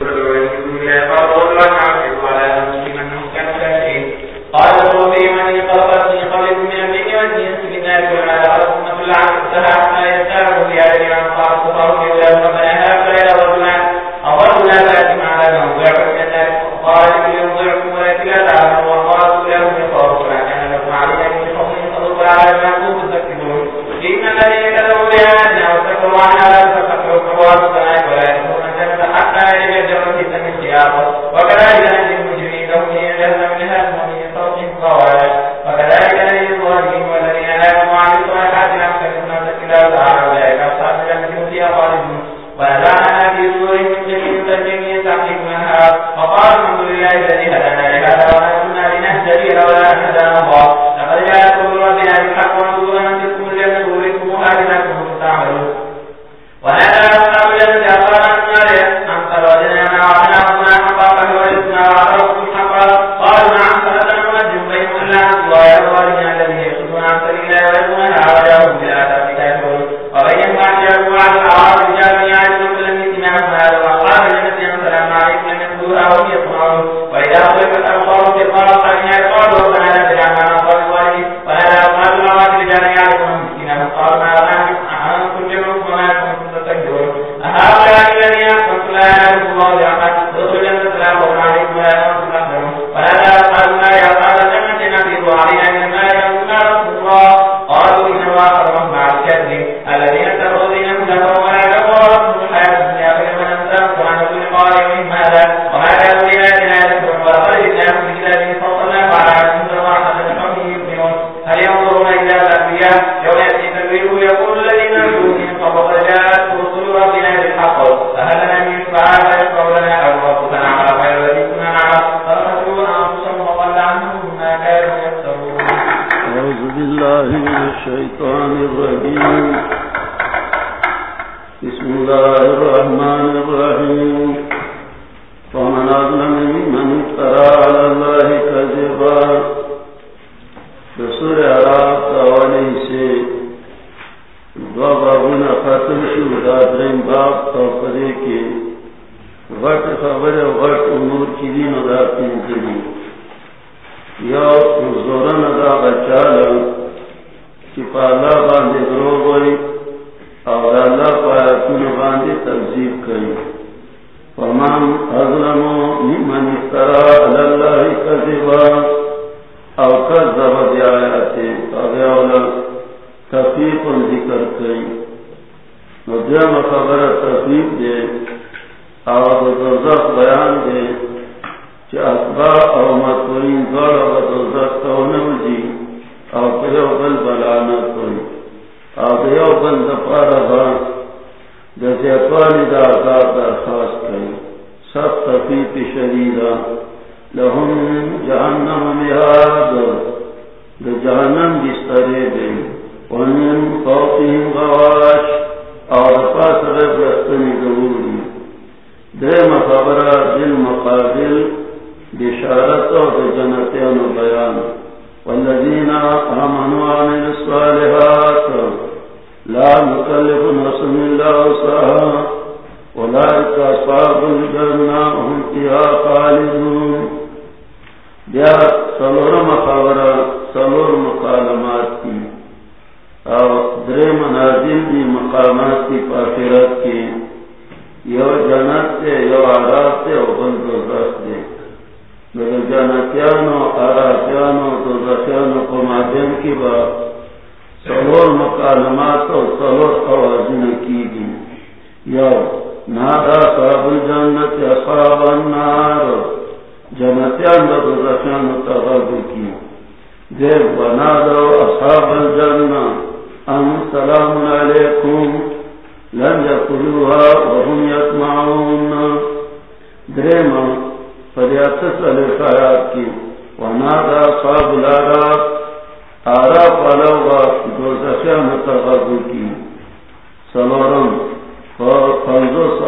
ہاں سور عراق تاولی سے دو بابون ختم شو، دا درین باب تو کے غٹ خبر غٹ امور کی دین ادا پینزلی یا زورن ادا بچالا کی پالا باندے درو گوئی اور اللہ پایا کن باندے تبزیب کری فمن اظلمو ممن افترا علاللہ قذبا او کذب بیا آیاتی اگر اولا تفیق ذکر کئی. نو دیم خبر تفیق دے، او دوزخ بیان دے چی اصبا او مطورین دولا و دوزخ تونم جی او پیو بل بلانت کوئی او پیو بل دپارا با دزیتوالی دا آزاد دا کئی. سخت تفیق شدیدہ. لهم جهنم مهاد لجهنم بسترے دے ومن فوقهم غواش اور پاس رب رستنی دوری دے مخبرہ دل مقابل، بشارت اور جنتیان و آمنوا عمل الصالحات، لا مکلف نفس الا وسعها اولئک اصحاب الجنہ، هم فيها خالدون. بیا سلور مخابر سلور مقالمات کی، او در منازل دی مقامات کی پاکرات کی، یو جنت تے یو عذاب تے او بند دوزخ دے۔ مگر جنتیانو عراتیانو دوزخیانو کو مادین کی با سلور مقالمات او سلور قوازن کی گی یو، نادا صاحب الجنت اصحاب النار۔ جنتیان و دوزخیان و تغابر کی دیر بنا دو اصحاب الجنہ. ان سلام علیکم. لن یقلوها وهم یتمعون درما فریاتس علیہ خیات کی. ونادا صحاب العراق. آراف علاوہ دوزخیان و تغابر کی سلورم فانزوس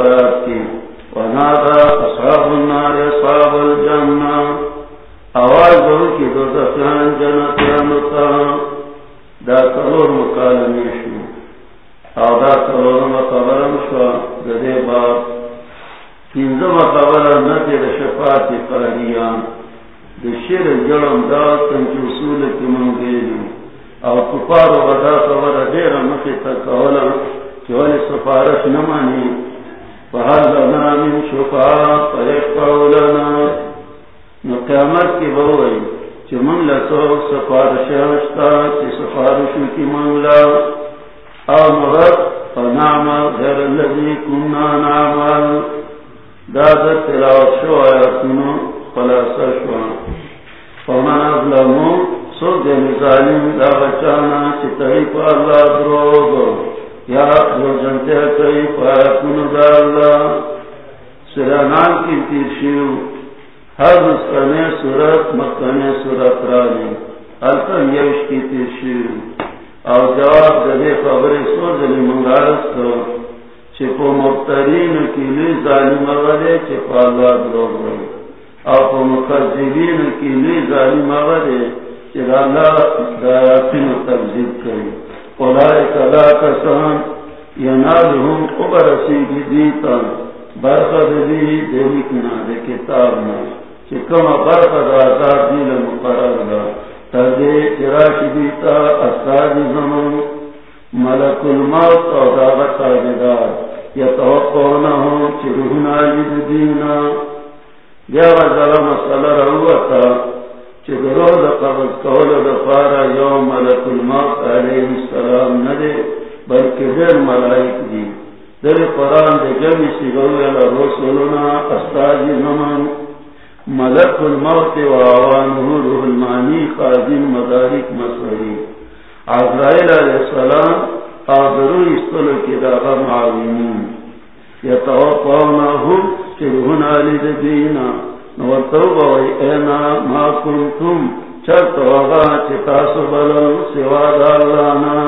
چرت وغا چتاسو بلل سوا دالانا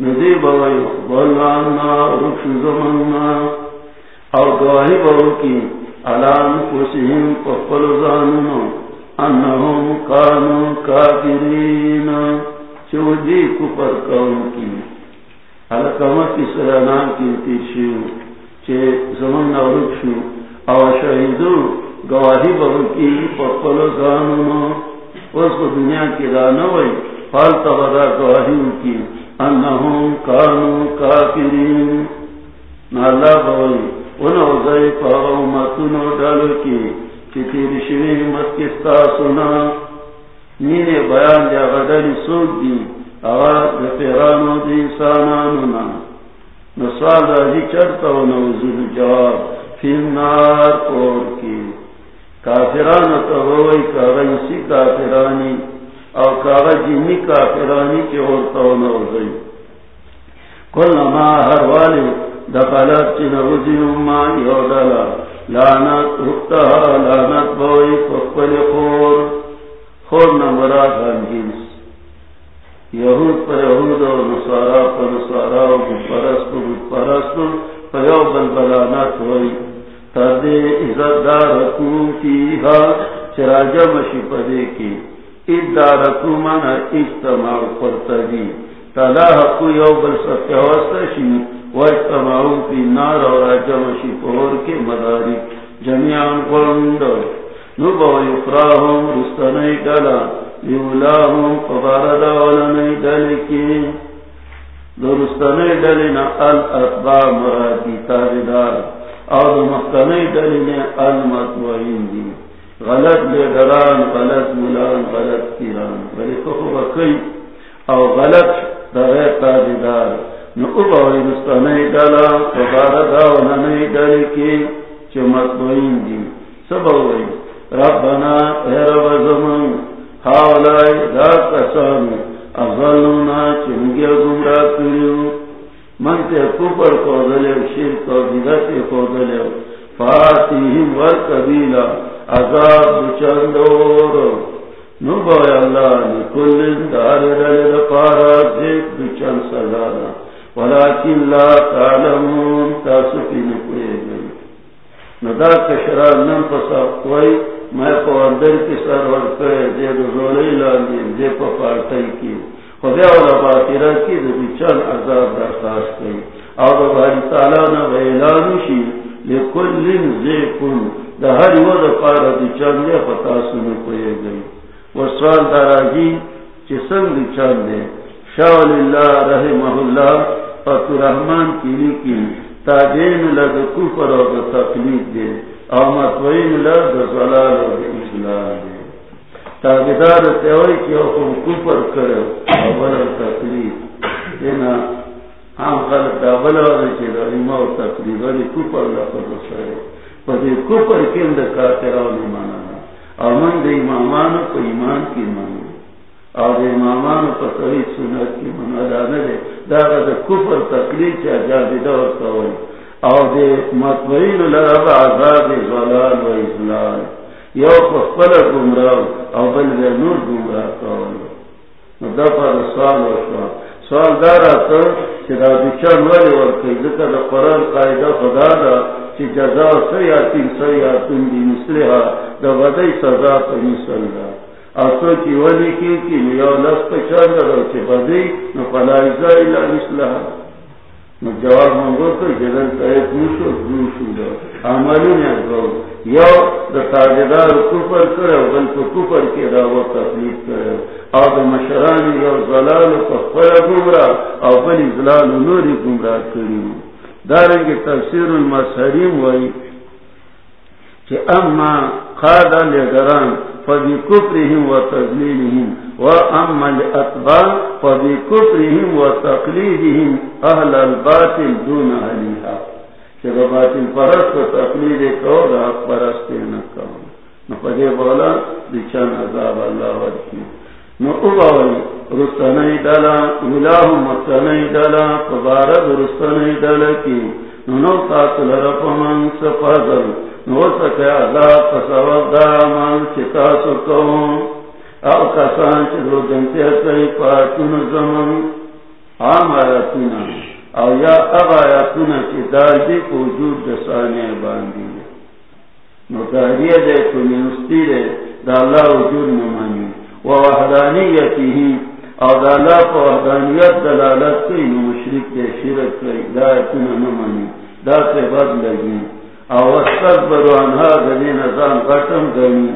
ندیب وی بلانا رکش زمننا او گواہی بہو کی علام کسیم پپل زاننو انہم کانو کافرین چودی کفر کون کی حلقمت کی سرانان کی تیشیو چے زمن نورک او شہیدو گواہی بہو کی پپل زاننو اس کو دنیا کی رانوئی فال تبدا گواہی کی۔ انہم کانو کافرین۔ نالا بوئی پاو متنو ڈالو کی۔ رشوی مت کستا سنا۔ نینے بیان دیا غدری سوک دی۔ آواز دی پیرانو دی سانانونا نسوال راجی نوزل جواب فی النار پور کی۔ کافران تغوی کاغیسی کافرانی او کاغ جنی کافرانی کی عورتا و نوزل کل ما ہر والی دخلت چی نوزی اما یودلا لعنت رکتها لعنت بوئی فقبل خور. خور نمبرات ہم جنس یہود پر یہود و نصارا پر نصارا و پرست و پرست پر یو بلبلانت ہوئی تردے عزت دارکو فیہا چراجہ مشی پدے کی۔ ادار اد دارکو مانا اجتماع پرتگی۔ تلاحقو یو بل ستیوستشی واجتماعو فی نار و راجہ مشی پور کے مداری۔ جميعا قرند نبو يفراهم رستني دلا يولاهم فبارد ولني دلكي درستني دلنا الأطباع مرادي تابدار۔ او دمختني دلنا المطوعين دي غلط لدران غلط ملان غلط كيران ولكفو بكي او غلط دغير تابدار. نبو يرستني دلا فبارد ولني دلكي چمتوین دی سب ہوئی ربنا اے رب زمان. حاولائی دا کسان اغلونا چنگیا گمرا کریو. من تے کپر کودلیو شرک و بیدت کودلیو فاتیہم ورکبیلا عذاب چندور نو اللہ لکلن دار رلی دپارا دیکھ بچن سزانا. ولیکن لا تعلمون تاسفی نکوئے گئی. ندا کشران نم پسا کوئی میں کو اندر کی سر ورکے دے دو زولی لاندی، دے پا پارتائی کی. خدا والا کی عذاب درخواست دا ہر یو دا پارا دی چل سنے گئی دارا جی دی چل شاہ اللہ رحمہ اللہ فتو رحمان کی لیکی تاجین لگ کفر اور دا تقلید دے او مطوین لگ زلال اور دا اسلام دے تابدار تیوئی کی او کم کفر کرو اول تقلید دینا عام خلق دا بلا اور چی دا ایمہ و تقلید ولی کفر لفظ سرے پدی کفر کے اندر کافران مانا اور من دے امامان کو ایمان کی مانا اور دے امامان کو صحیح سنت کی مانا دانا دے دادا دا کفر تکلیف چا جادی دور کوئی اور دے مطمئن لرب عذاب غلال و ازلال یو پخپل گمراو او بل نور سوال سوال دارا چی دا بچان ولی ورکی دا قرآن قائدہ خدا دا چی جزا سیاتین سیاتین دی مثلها دا سزا پا مثل دا چی ولی کی کی نیو لس پچان دا چی نو مثلها. جواب منگو کر جدن سایت نشو دوشو دا عملی یو دا تاجدار کفر بل کو کفر کی دا تفلیق کرو او دا مشرانی یو زلال پا خفر گمرا او بل نوری گمرا دارنگی تفسیر المسحریم وی کہ اما خادا لگران فبی کفرهم و تذلیلهم و اما لاتبا فبی کفرهم و تقلیدهم اہل الباطل دون علیها کہ باطل پرست و تقلید کو دا پرستے نکو نو پدے بولا، بچان عذاب اللہ ورکی نو اوباوی رستنی ڈالا ملاح مستنی ڈالا پبارد رستنی ڈالا کی. نو قاتل رفمن سفادر نو سکے عذاب پسواب دا من چتا او کسان چی دو جنتی پاتون زمن۔ عام او یا اب چی دی وجود دسانی باندی نو دے کنیستی دے، دا اللہ وجود نمانی او دا اللہ پا وحدانیت دلالت کئی، نو مشرک دے شرک کئی، دا اتنا نمانی دا تے بد لگی۔ او استقبرو انہا دلی نظام غٹم گنی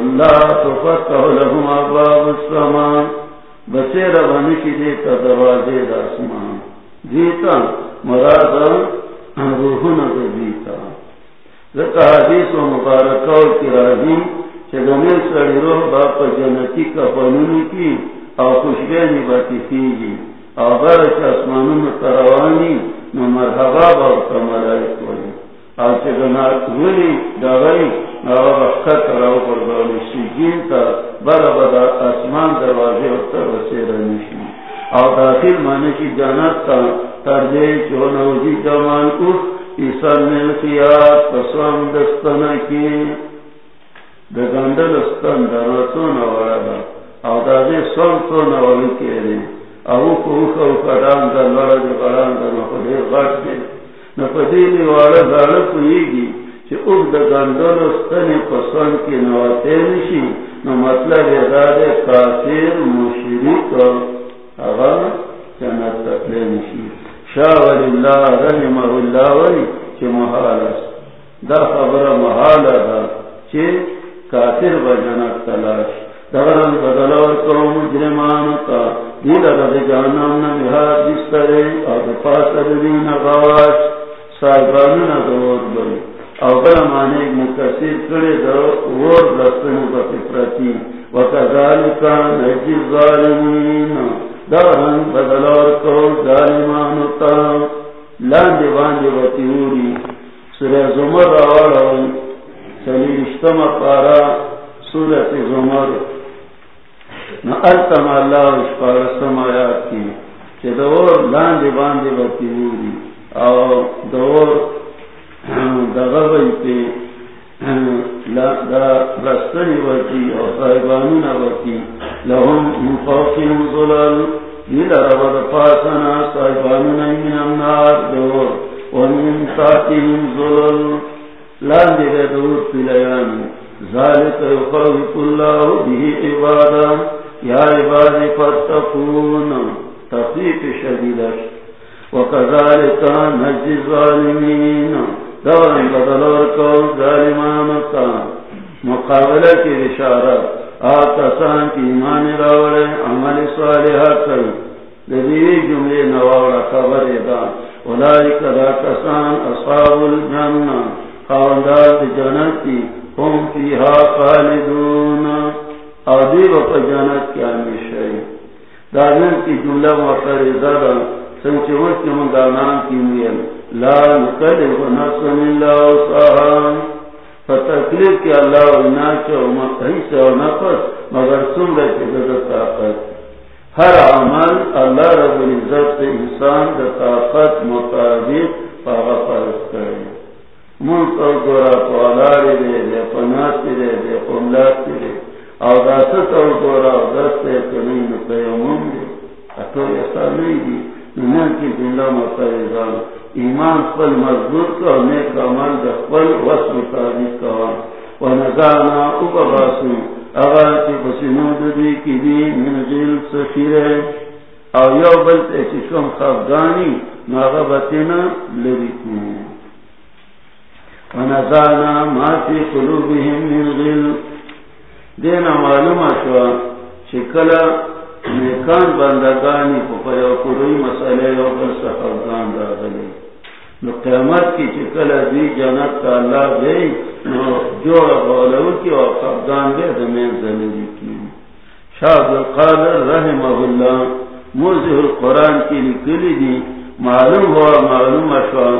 اللہ تفتح لهم عباب السمان بسیر بنشی دیتا دوازے دا اسمان دیتا مراد روحن دا دیتا۔ ذکر حدیث و مبارکاو کی راجیم چگنے سڑی روح باپ جنتی کا فنونی کی اور خوشبینی باتی تیجی اور برچ آسمانوں میں نو مرحبا باپ کا ملائی کوئی اور نو پر باولی آسمان دروازے اکتر وسیر نشی اور داخل مانے کی جانت تا ترجے چو نوزی جمان اف کی۔ دا استن دا رسون وردا او دا دے سن سن ولی کیرے او کو کو کران دا لڑا کران دا نو دے غٹ دے۔ نو والا استن پسند نواتے نشی، نو مطلب دا کافر مشرک اغا جنت تکلے نشی۔ شاہ ولی اللہ رحمہ اللہ ولی چی محال است۔ دا خبر محال دا چی کافر بجنت تلاش۔ دغرن بدلور کرو مجرمان کا دیل رد جانم نمیہاد بسترے او دپاسر دین غواش۔ سائبانون دور بلی او بلا مکسیر کرے وکذالکا نجی ظالمانو تا لاندی باندی سورہ زمر سلیشتم پارا سورت زمر. نہ التم اللہ اشپارستم آیات کی دور بتی اور دور دغبئی پہ رستنی بتی اور صاحبانون لهم ظلال رب صاحبانون من النار دور، ومن ظلال دور پلیان ذالک یخوف اللہ عبادا، یا عباد فتقون شدیدش وکذالک نجی ظالمین دورن بدلور کو ظالمان مقابلہ کی اشارت آتسان کی ایمان راوڑے، عمل صالحہ کر. لدیوی جملے نواوڑا خبر ادا. اولائی کدا کسان اصحاب الجنہ. خواندات جنتی ہم فیہا خالدون. آدیب پا جنت کیا مشہی دادن کی جملہ مقر ازادہ سنچوت کی مندانان کی میل لا نکلف نفس اللہ وصاہم فتکلیف کی اللہ و نفس، مگر سن رہے طاقت. ہر عمل اللہ رب العزت سے انسان دا طاقت مطابق پاگا فرض کرے. ملک اور گورا پالارے دے دے پناسی دے دے پملاسی دے اور داست اور گورا دست کنی نقیمون دے. اتو ایسا نہیں دی. دنیا کی جملہ مطابق ایمان پل مضبوط کا نیک عمل دخل وس مطابق کا وہ ونزانا اوباسو اغا چی بسینو دی کی دی من جل سفیر او یو بلتے چی شم خفگانی ناغا بتینا لرکو ونزانا ما فی قلوبهم من غل۔ دینا معلوم شوا چکلا نیکان بندگانی کو پیو کروی مسئلے یو بل سخفگان دا غلی نو قیمت کی چکل دی جنت کا اللہ دے نو جو غولو کی اور قبضان دے دمین زنیدی کی شاہ القادر رحمہ اللہ موزی القرآن کی لکلی دی معلوم ہوا معلوم اشوا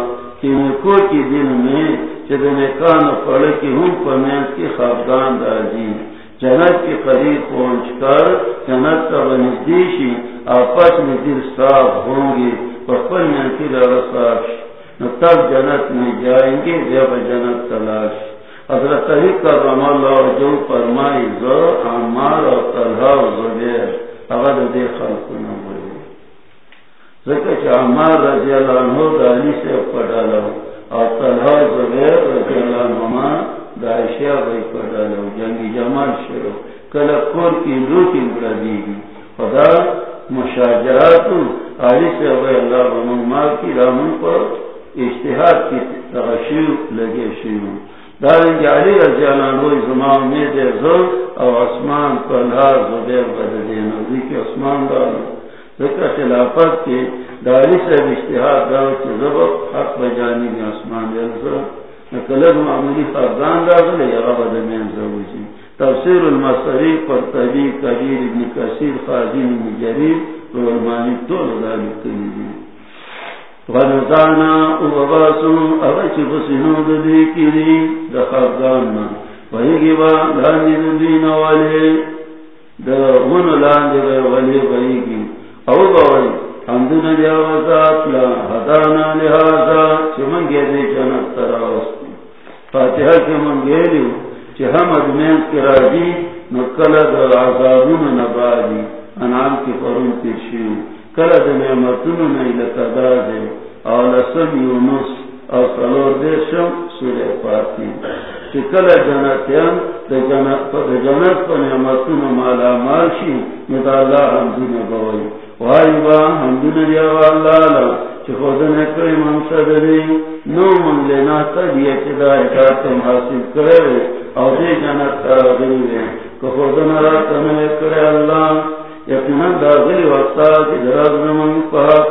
کہ نکو کی دل میں چد نکان پڑے کی ہوں پمین کی خبدان دازی جنت کے قریب پہنچ کر جنت کا بنزدیشی آپس میں دل صاف ہوں گے پپل میں کی لڑ تب جنت میں جائیں گے، جب جنت تلاش۔ حضرت کا کرم اللہ جو فرمائی، زو عمار اور طلحہ و زبیر۔ اگر دے خلق نہ ہوئے۔ ذکر عمار رضی اللہ عنہ دانی سے پڑھا لو اور طلحہ و زبیر رضی اللہ عنہ دائشیہ بھائی پڑھا لو جنگی جمال شروع کل کور کی لوٹی بڑا دی گی خدا مشاجرات آئی سے اللہ بنو مار کی رامن پر اشتہار کی تغشیو لگے شیو. دارنگی علی رضی اللہ عنہ زمان میں دے زر او عثمان پلہار زبیر بددے نوزی کی عثمان دارو. ذکر خلافت کے داری سے اشتہار دارو کی زبق حق بجانی بھی عثمان دے زر نکلد معمولی فردان تفسیر المصری پر کبیر ابن کثیر خازین مجریر رولمانی طول داری کنی دی ونزانا اوباسو اغچی بسینو ددی کری دخفگاننا با لاندی ددین والی دا من لاندی دا ولی ویگی او باوی حمدنا دیا وزات حدانا لحاظا چی دی جنت تراوستی فاتحہ کی من گیلیو چی حمد مینس کی راجی نکل دا عذابون نبادی انعام کی فرون تیشیو کل د نعمتونو نه لکدا دے او لسم یونس او سلور دے شم سورہ فاتی چکل جنتیان د جنت په جنت په نعمتونو مالا ماشي مدا الله حمدونه بوي وای با حمدونه دی الله لا چې خود منصد دی نو مونږ له نه ته دی چې دا اطاعت حاصل کړو او دې جنت ته راغلي کو خود نه راته نه کړی یقینا دا غلی وقتا چې دراز نمون پاک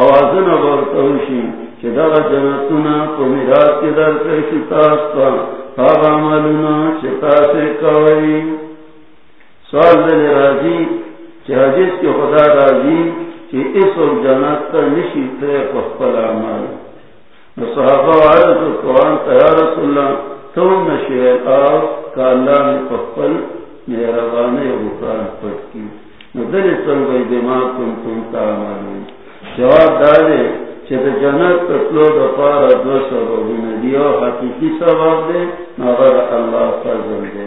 اوازن ورتوشي چې دا جنتونه په میراث کې درکړي چې تاسو ته هغه عملونه چې سوال دې راځي چې حدیث کې خدا راځي چې اس او جنت ته نشي ته په خپل عمل نو صحابه عرض قرآن ته یا رسول الله ته نشي او کاله په خپل مهربانه او بخار پټ کی۔ ندر سن گئی دماغ تم تم کا معلوم جواب دارے چھ جنت تطلو دفار دو سبب ندیو حقیقی سبب دے نظر اللہ فضل دے۔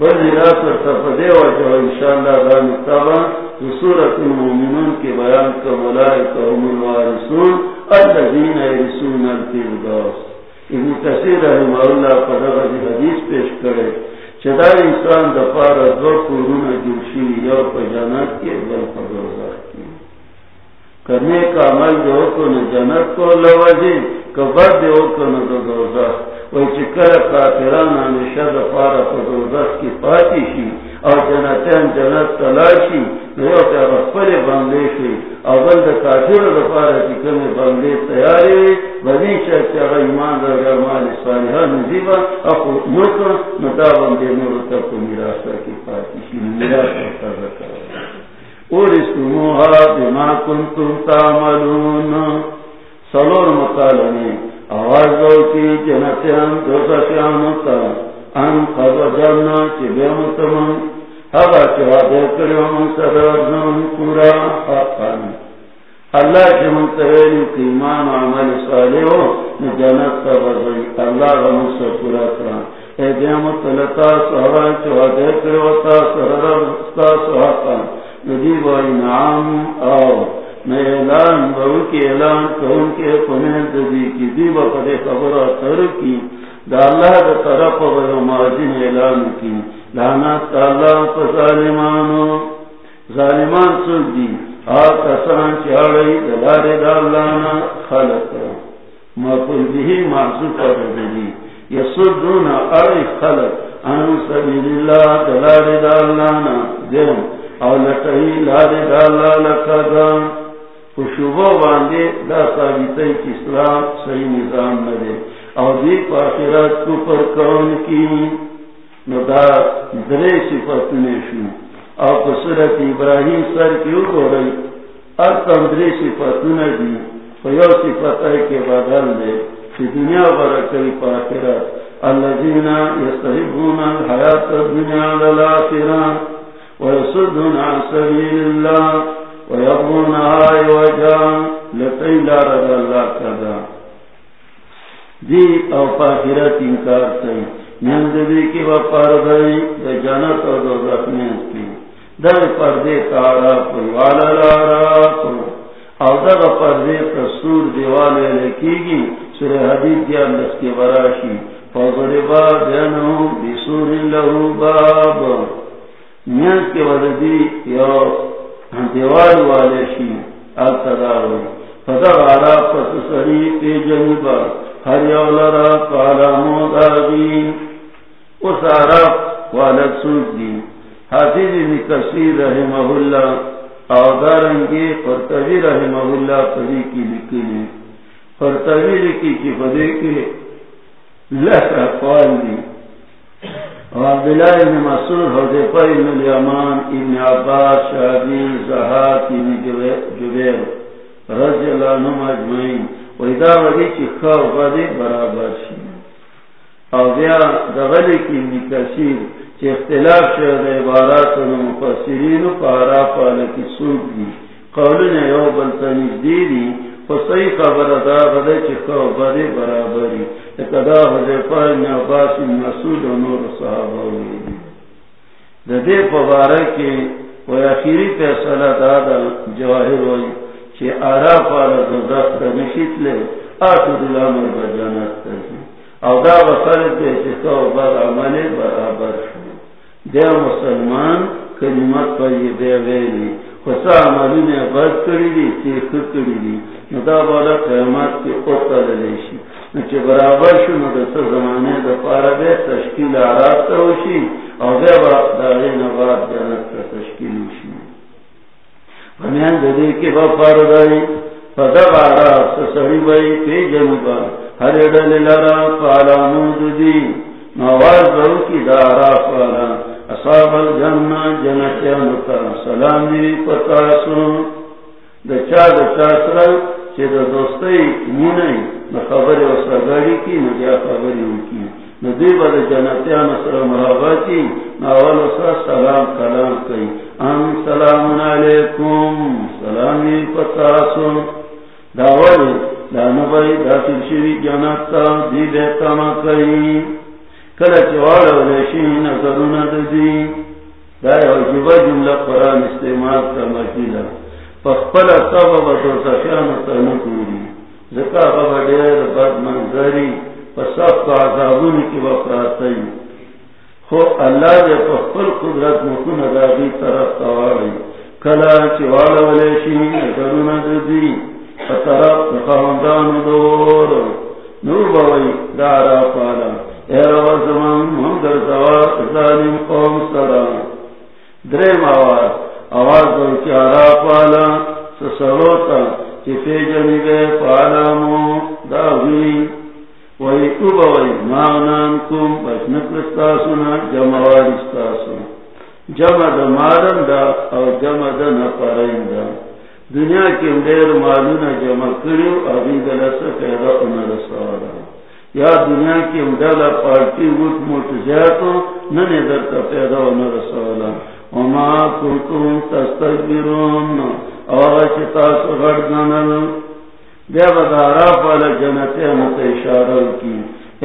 بل سفدے اور جو ان شاء اللہ سورت المومنون کے بیان کا ملائکہ هم الوارثون الذین یرثون الفردوس. ابن کثیر رحمہ اللہ حدیث پیش کرے چدا انسان دفار دو قرون جوشی یو جنت کے بل پر دوزخ کی کرنے کا عمل جو کو نہ جنت کو لوجی کبر دے کو نہ دوزخ. وہ چکر ہمیشہ کی پاتی شی، اور جنتین جنت تلاشی نیو بندے شی اول دا کافر دفار چکر میں بندے تیاری ہوئی بدی شاید چاہا ایمان دا گرمال صالحہ نزیبا بندے کی پاتی شی میراسا رکھا اور اس موہا بما کنتم تعملون۔ سلور مطالعنے آواز دو کی جنتیان دو سکیانو ان قد جانا چی بیمتمن ہوا چوا دے کرو من سرزن پورا حقان اللہ چی منتویلی کی ایمان و عمل صالح ہو جنت کا بزنی اللہ غم سے پورا کران اے بیمت لتا سہوا چوا دے کرو تا سرزن حقان نجیب و انعام آو میں اعلان بہو کی اعلان کون کے پنین دی کی دیب پدے خبر تر کی۔ دا دا طرف و ماجن اعلان کی۔ لعنت اللہ پا ظالمانو۔ ظالمان سن دی۔ آقا سان چاڑی دلار دا خلق مقل بھی محضوب ردی جی۔ یسدون اری خلق۔ ان سبیل اللہ دلار دا اللہنا دیم او لکہی لار دا اللہ لکا دا خوشبو باندے دا ثابت ثابتی اسلام صحیح نظام ندے اور دی پاخرات کو پر کون کی ندا درے صفت نیشو اور قصرت ابراہیم سر کیوں کو رہی اب تم درے صفت ندی فیو صفت کے بدل دے۔ کہ دنیا برا کئی پاخرات الذین یستحبون الحیات الدنیا للآخران ویصدون عن سبیل اللہ۔ ویبون آئی وجان لطیل رضا اللہ کذا دی او پاکرت انکار تی نیند کی و پردائی دا جنت و دو زخمین کی۔ در پردے کارا پی والا لارا پی او در پردے تصور دیوالے لکی گی سر حدیث دیا لس کے براشی۔ فضربا بینہو بسور لہو باب۔ نیند کے وردی یا دیوال والے شی التدارو فضر علا پس سری پی جنبا ہر یولرا کالا موداگی اس عرب والد سوچ دی حافظ کثیر رحمہ اللہ۔ اودارنگی فرطوی رحمہ اللہ پری کی لکلی فرطوی لکی کی پدے کے لہ اقوال دی عبداللہ ابن مسعود حضیفہ ابن الیمان ابن عباس شہدی زہات ابن جبیر رضی اللہ عنہ مجمعین ولی چی خواہ غدی برابر شی۔ او بیا دغلی کی چی اختلاف عبارات و مفسرین و پالا کی سوک دی۔ قولن یو بلتنیز دیدی خبر غدی چی خواہ غدی برابری۔ اکدا حضیفہ ابن عباس مسعود و نور صحابہ ویدی دا دے پبارکی و اخیری پیسلہ دادا جواہر ویدی کہ آرا پارا تو دست نشیت لے آتو دلا مر بجانت تجی او دا بخل دے چکا و بر عمل برابر شو دے مسلمان کلمت پر یہ دے ویلی خسا عملی نے بد کری دی چیخ کری دی ندا بالا قیمت کی اوتا دلیشی نچے برابر شو ندسا زمانے دا پارا بے تشکیل آراب تا ہوشی او دے با داغی نباد جانت تا تشکیل ہوشی ہمیں ددی کے بفار گئی پدب آرا سسڑی بئی پی جنبا ہر ڈل لرا پالا مودی نواز بہو کی دارا پالا اصحاب اصاب الجنہ جنتیا متا سلامی پتا سن دچا دچا سر چھ دوستی مینئی نہ خبر و سگڑی کی، نہ کیا خبری ان کی. ندی بد جنتیا نسر محبتی ناول سر سلام کلام کئی. ان سلام علیکم. سلامی پتاسو. داول دانا بھائی داخل شوی جنتا دی دیتا ما کئی. کل چوال ولیشی نظرون ددی دا جملہ قرآن استعمال کا مکیلا پخپل سبب تو سفیان تنکوری. زکا بابا دیر بد منظری پسب کا عذابون کی وقراتی خو اللہ دے پخپل قدرت مکن ادابی طرف تواری کلا چوالا ولیشی نگرون ددی پترف خواندان دور۔ نور بوئی دارا پالا۔ ایر وزمان مندر زوار ظالم قوم سران درم آواز آواز دو چارا پالا سسروتا چپے جنی گئے پالا مو داوی وہی کب وہی مانان کم بشنکرستا سنا جمع جمعوارستا سنا جمع دا مارن دا او جمع دا نپارین دا دنیا کی دیر مالونا جمع کریو ابھی دلسا پیدا انہ رسوالا یا دنیا کی امدالا پارٹی وٹ موٹ زیادو ننے در کا پیدا انہ رسوالا وما كنتم تستكبرون چتا بیا بدارا پالا جنتے مت اشارہ کی.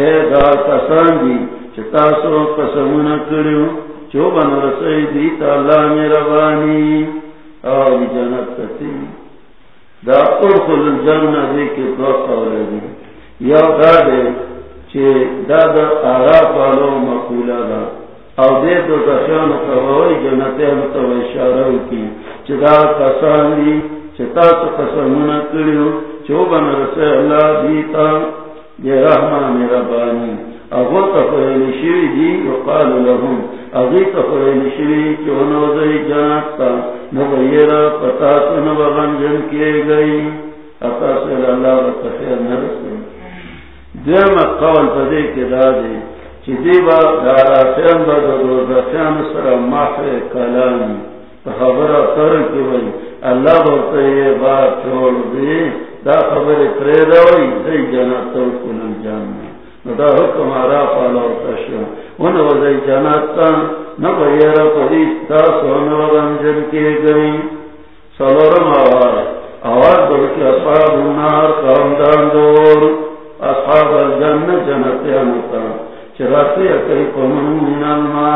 اے دار کسان دی چتا سو قسمنا کریو. چو بن رسئی دی تا اللہ میرا بانی. اور جنت تتی دا ارخل الجنہ دی کے دو قولے دی. یا دا دے چے دا دا آرا پالو مقولا دا. او دے دو دخیان قوائی جنتیان تو اشارہ کی. چدا کسان دی چتا تو قسمنا کریو چوبن رسے اللہ دیتا. دی رحمان ربانی اگو تفریل شوی دی وقال لهم. اگی تفریل شوی چونو دی جنتا نبیر پتا تو نبغنجن کیے گئی. اتا سر اللہ و تفیر نرسے دیم قول پدے کے دادے چیبا دارا سیم بدو دسیان سر ماہ کلام خبر کر کے بھائی اللہ بہت یہ بات چھوڑ دی۔ دا خبر کرے دوئی دی جنا تو کلم جاننا دا حکم آرا پالا تشو ان وزی جناتا سون ورنجن کے گئی۔ سلورم آواز۔ آواز بلکی اصحاب النار قرمدان دور۔ اصحاب الجنہ چراسی اکی پمن من الما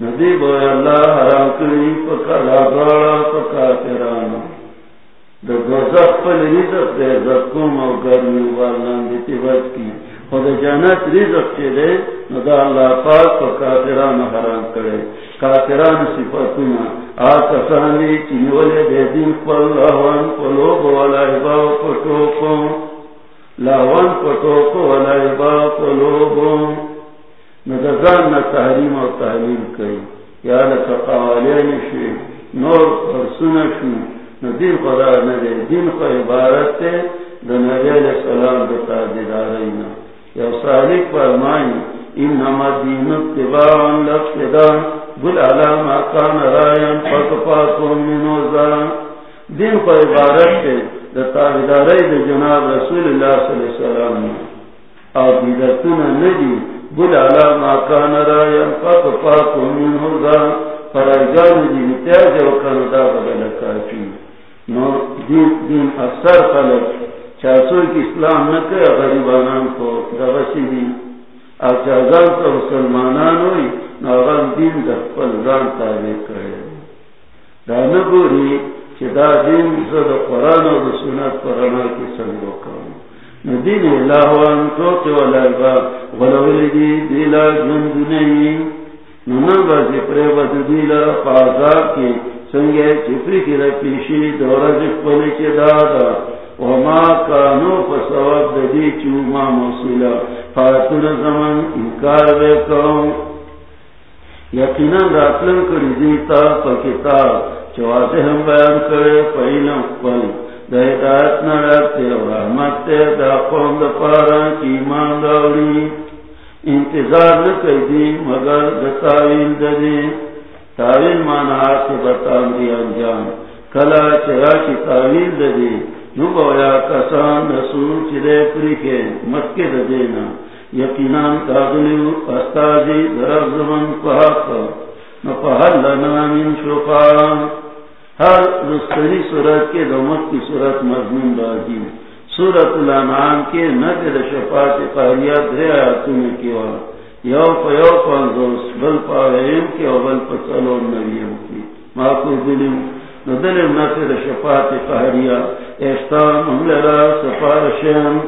ندی بو اللہ حرام کری پکا لا دوڑا پکا تیرانا دو دوزخ پل رزق دے زکوم او گرمی والنان دیتی وقت کی خود جانت رزق چے دے ندا اللہ پاک پکا تیرانا حرام کرے کاتران صفتنا آتا سانی چنولے دے دین پل لہوان پلوب والا عباو پٹوکو لہوان پٹوکو والا عباو پلوبو نزان نہ تحریم اور تحلیل کئی یا قوالین شوی نور فرسون شو نہ دین خدا نہ دے جی دین کو عبارت تے نبی علیہ السلام بتا دیدارینا یا صالح فرمائی انما دین اتباع اکثر خلق چاسو کی اسلام نہ نکے غریبانان کو دوسی دی. او چازان تو مسلمانان ہوئی، نو دین دا پل ران تابع کرے. دا نگوری چی دا دین زد قرآن و سنت قرآن کی سنگو کرو دین اللہ وان توت ولا با ولول دی، دیلا جند نہیں نو باز پر ود دیلا پازا کی سنگے چپری کی رپیشی دورا جپنے کے دادا، وما کانو فسواب دی چوما موصلا فاتن زمان انکار بے کروں یقینا راتلن کری دیتا پا کتاب۔ چواتے ہم بیان کرے پہینا پہینا ہدایت نہ رکھتے اور رحمت تے دا قوم دا پارا کی ایمان داوری انتظار نہ کئی دی مگر دتاویل ددی تاویل مانا کے بتا دی انجام۔ کلا چرا کی تاویل دے نو بویا کسان رسول چرے پری کے مکے دینا۔ یقیناً کاغلیو استازی درب زمن پاک نو پہل لنا من شفا ہر رستری صورت کے دمت کی صورت مضمون بازی صورت الانعام کے نگر شفاعت قہریہ درے آیاتوں میں کیا۔ یو پا یو پانزوس، بل پا غیم کی و بل پا چلو نبیم کی. ماکو دلیم ندلیم نفر شفاعت قهریا اشتا مملرا سفارشیم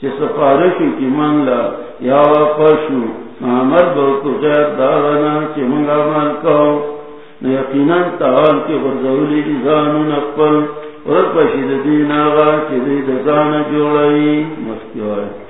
چه سفارشی کی منلا یا وفاشو محمد بوکو غیر داغنا چه منگا من کهو نیقینا تعال کی غرزولی دیزانو نقل. ورپشی دینا غا چی دیدزان جوڑائی. مسکیوائی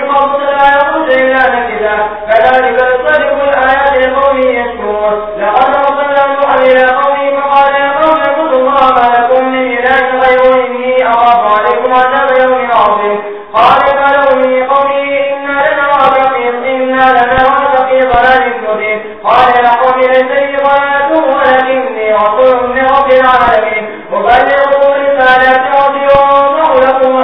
العالمين مبلغوا رسالة ربهم مغلقوا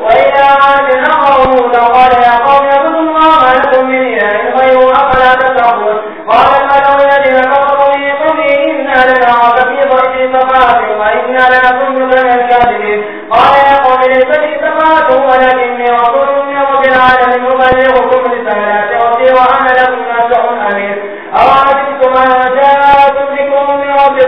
وإلى عاد نقروا لقد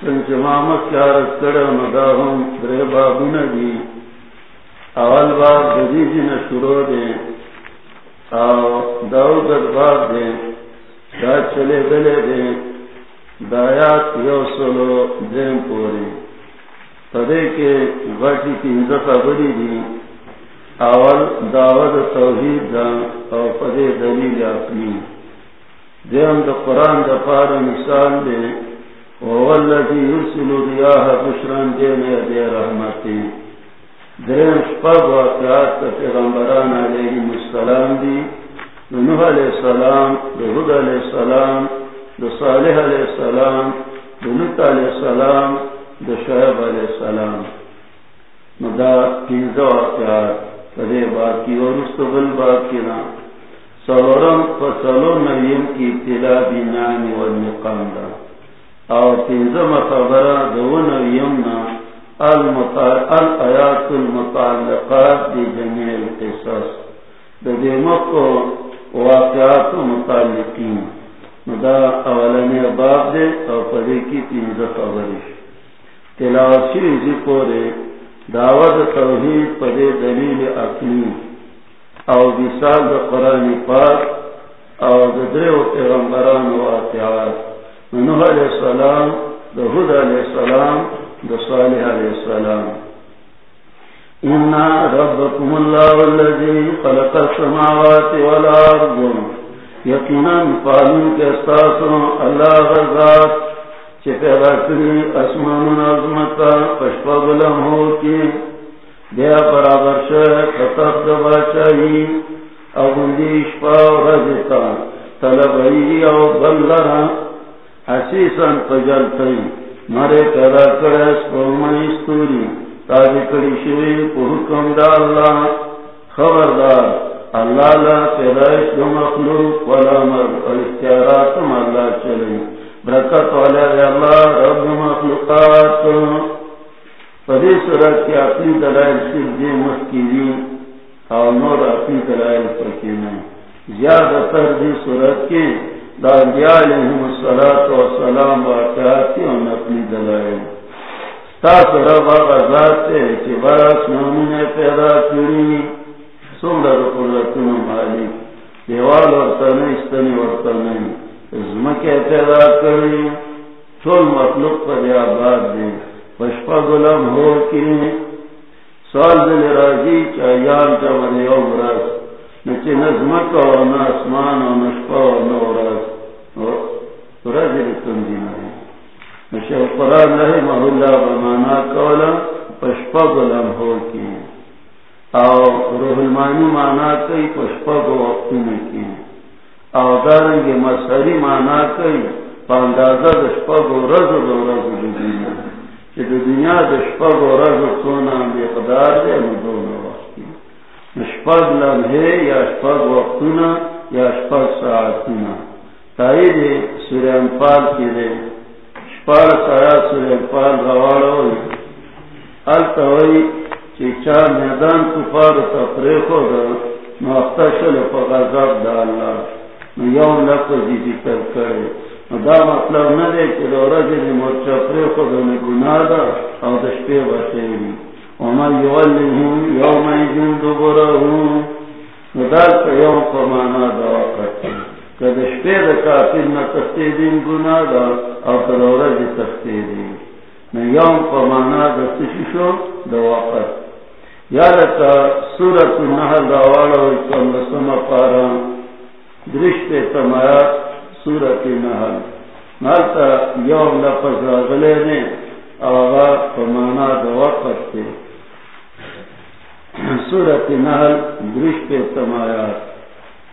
سنچ مامت چار کڑا مداہم در بابو نبی، اول باب جدی جی نے شروع دیں او داو دت باب دا چلے دلے دیں دایات یو سلو دین پوری۔ پدے کے غٹی کی ہندسہ بڑی دی، اول دعوت توحید دا او پدے دلیل اپنی۔ دین دا قرآن دا مثال دیں درم شپگ واقعات تا پیغمبران علیہ السلام دی نوح علیہ السلام دہود علیہ السلام صالح علیہ السلام دلت علیہ السلام شعب علیہ السلام. مدا واقعات اور اس نا سورم فصلو نویم کی ابتدا بھی نام والمقام دا اور تینزم خبرہ دو نویم نا الآیات المتعلقات دی جميع القصص. دا دیمک کو واقعات متعلقین. دا اولانی باب دے اور پدے کی تینز خبرش تلاوشی زی دعوت توحید پدے دلیل اقلی او بسال دا قرآن پاک او دا دریو پیغمبران واقعات. نوح علیہ السلام دا حد علیہ السلام دا صالح علیہ السلام. انا ربکم اللہ والذی خلق السماوات والارض یقینا فالن کے استاسوں اللہ غزات چی پیدا کری اسمان عظمتا پشپا بلم ہو کی دیا برابر شہ خطب دبا چاہی اگندی شپا رجتا طلبئی او بلرا حسیسا پجلتئی مارے پیدا کرے سپرمائی ستوری. تازی کری شوی پو دا اللہ. خبردار. اللہ لا پیدایش دو مخلوق والا مر اختیاراتم اللہ چلی برکت والا اللہ، رب مخلوقات. پدی صورت کی اپنی دلائل صرف دی مخیری اور نور اپنی دلائل پرکی نہیں زیادہ تر دی صورت کی علیہم الصلاة والسلام واقعاتی و نقلی دلائل۔ ذات تے چی پیدا کری سندر دیوال ورطنی استنی ورطنی ازمک پیدا کری چول مخلوق پر آباد پشپا گلم ہو کی سال دل راجی چایان چا نچے نظمک و ناسمان و نشپا و نورس سورج رسندی نہیں نشے قرآن محلہ بمانا کولا پشپا گلم ہو کی. روح المانی مانا کئی پشپا گو میں کی. او مسری مانا کئی پاندازہ دشپا گو رز دو رز دنیا. کہ دنیا دشپا گو رز سونا بے قدار دے مدونو نشپا گلم ہے یا شپا گو وقتنا یا شپا ساعتنا سورین پال کی دے پال سایا سورین پال رواڑ التوئی چیچا میدان کفار تفریخو دا نوختا شل پا غزاب دا اللہ۔ نو یوم لفظی ذکر کرے۔ نو دا مطلب ندے کہ دا رجل مرچا پریخو دا نگناہ دا او دا شپے بخیری وما یوالیم یوم ایجن دبرہم نو دا یوم پا مانا دا وقت. کدشپے دا کافر نا تختے دین گنا دا او کدورا دی تختے دین نا یوم پا مانا دا تششو دا وقت. یا لکا سورت نحل دا والا و لسما پارا درشت تمایات سورت نحل نالتا یوم لپس راغلے نے آغا پا مانا دا وقت تے سورت نحل درشت تمایات.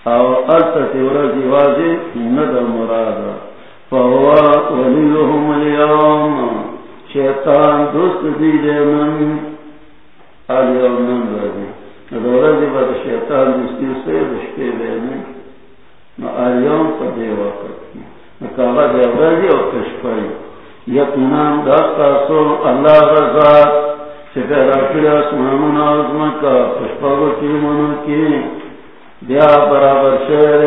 او ارت ورزی واضی ندر مرادا فہوا ولیہم اليوم. شیطان دوست دیدے من. اليوم من رضی ندر ورزی بدا شیطان دوستی سے دشتے بینے نو اليوم پا دے وقت نکاغا دے ورزی او کشپائی یقنان داستا سو اللہ رضا. شکر اکر اسمامنا پشپاگو کی منو کی برابر شہر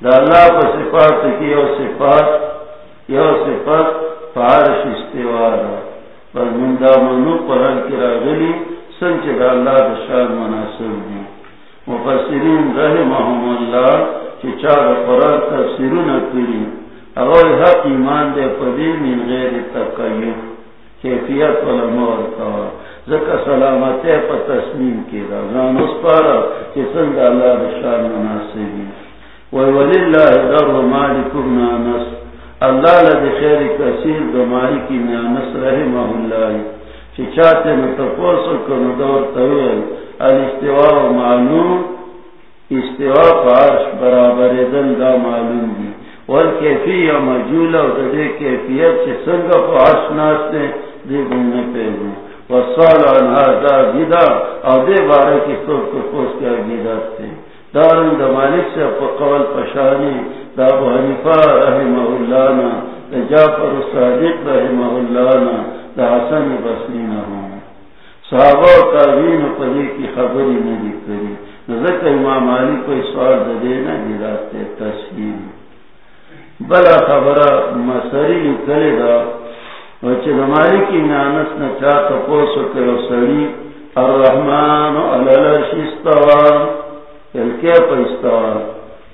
دا اللہ پا صفات کی یو صفات یو صفات پارش استوارا پر منو پرن کی راگلی سنچ دا اللہ دا شان مناسب دی مفسرین رحمهم اللہ چار قرآن تفسیرون کری اگر حق ایمان دے پدی من غیر کیفیت والا مورتا زکا سلامت پا تسلیم کی دا زان اس پارا چی سنگ اللہ رشان مناسبی. وی اللہ در و مالک ابن اللہ لدی خیر کسیر دو مالکی نانس رحمہ اللہ. چی چاہتے نتپوسو کنو دور طویل الاستواء معلوم. استواء پارش برابر دن دا معلوم دی. والکیفی یا مجولہ و دے کیفیت چی سنگ پارش ناستے دی گمنے دے بارے کی سوچ کو دارن دا مالک سے قول پشانی، دا ابو حنیفہ رحمہ اللہ نا دا جعفر رحمہ اللہ نا دا حسن بصری نہ ہوں. صحابہ و تابعین و پدی کی خبری نہیں کری ذکر امام مالک کو سوال دے دینا جراتے تصویر بلا خبرہ مسری کرے گا نمائی کی نانس نہ چاہتا پوسو کرو سڑی الرحمن علالش استوا تلکے پا استوا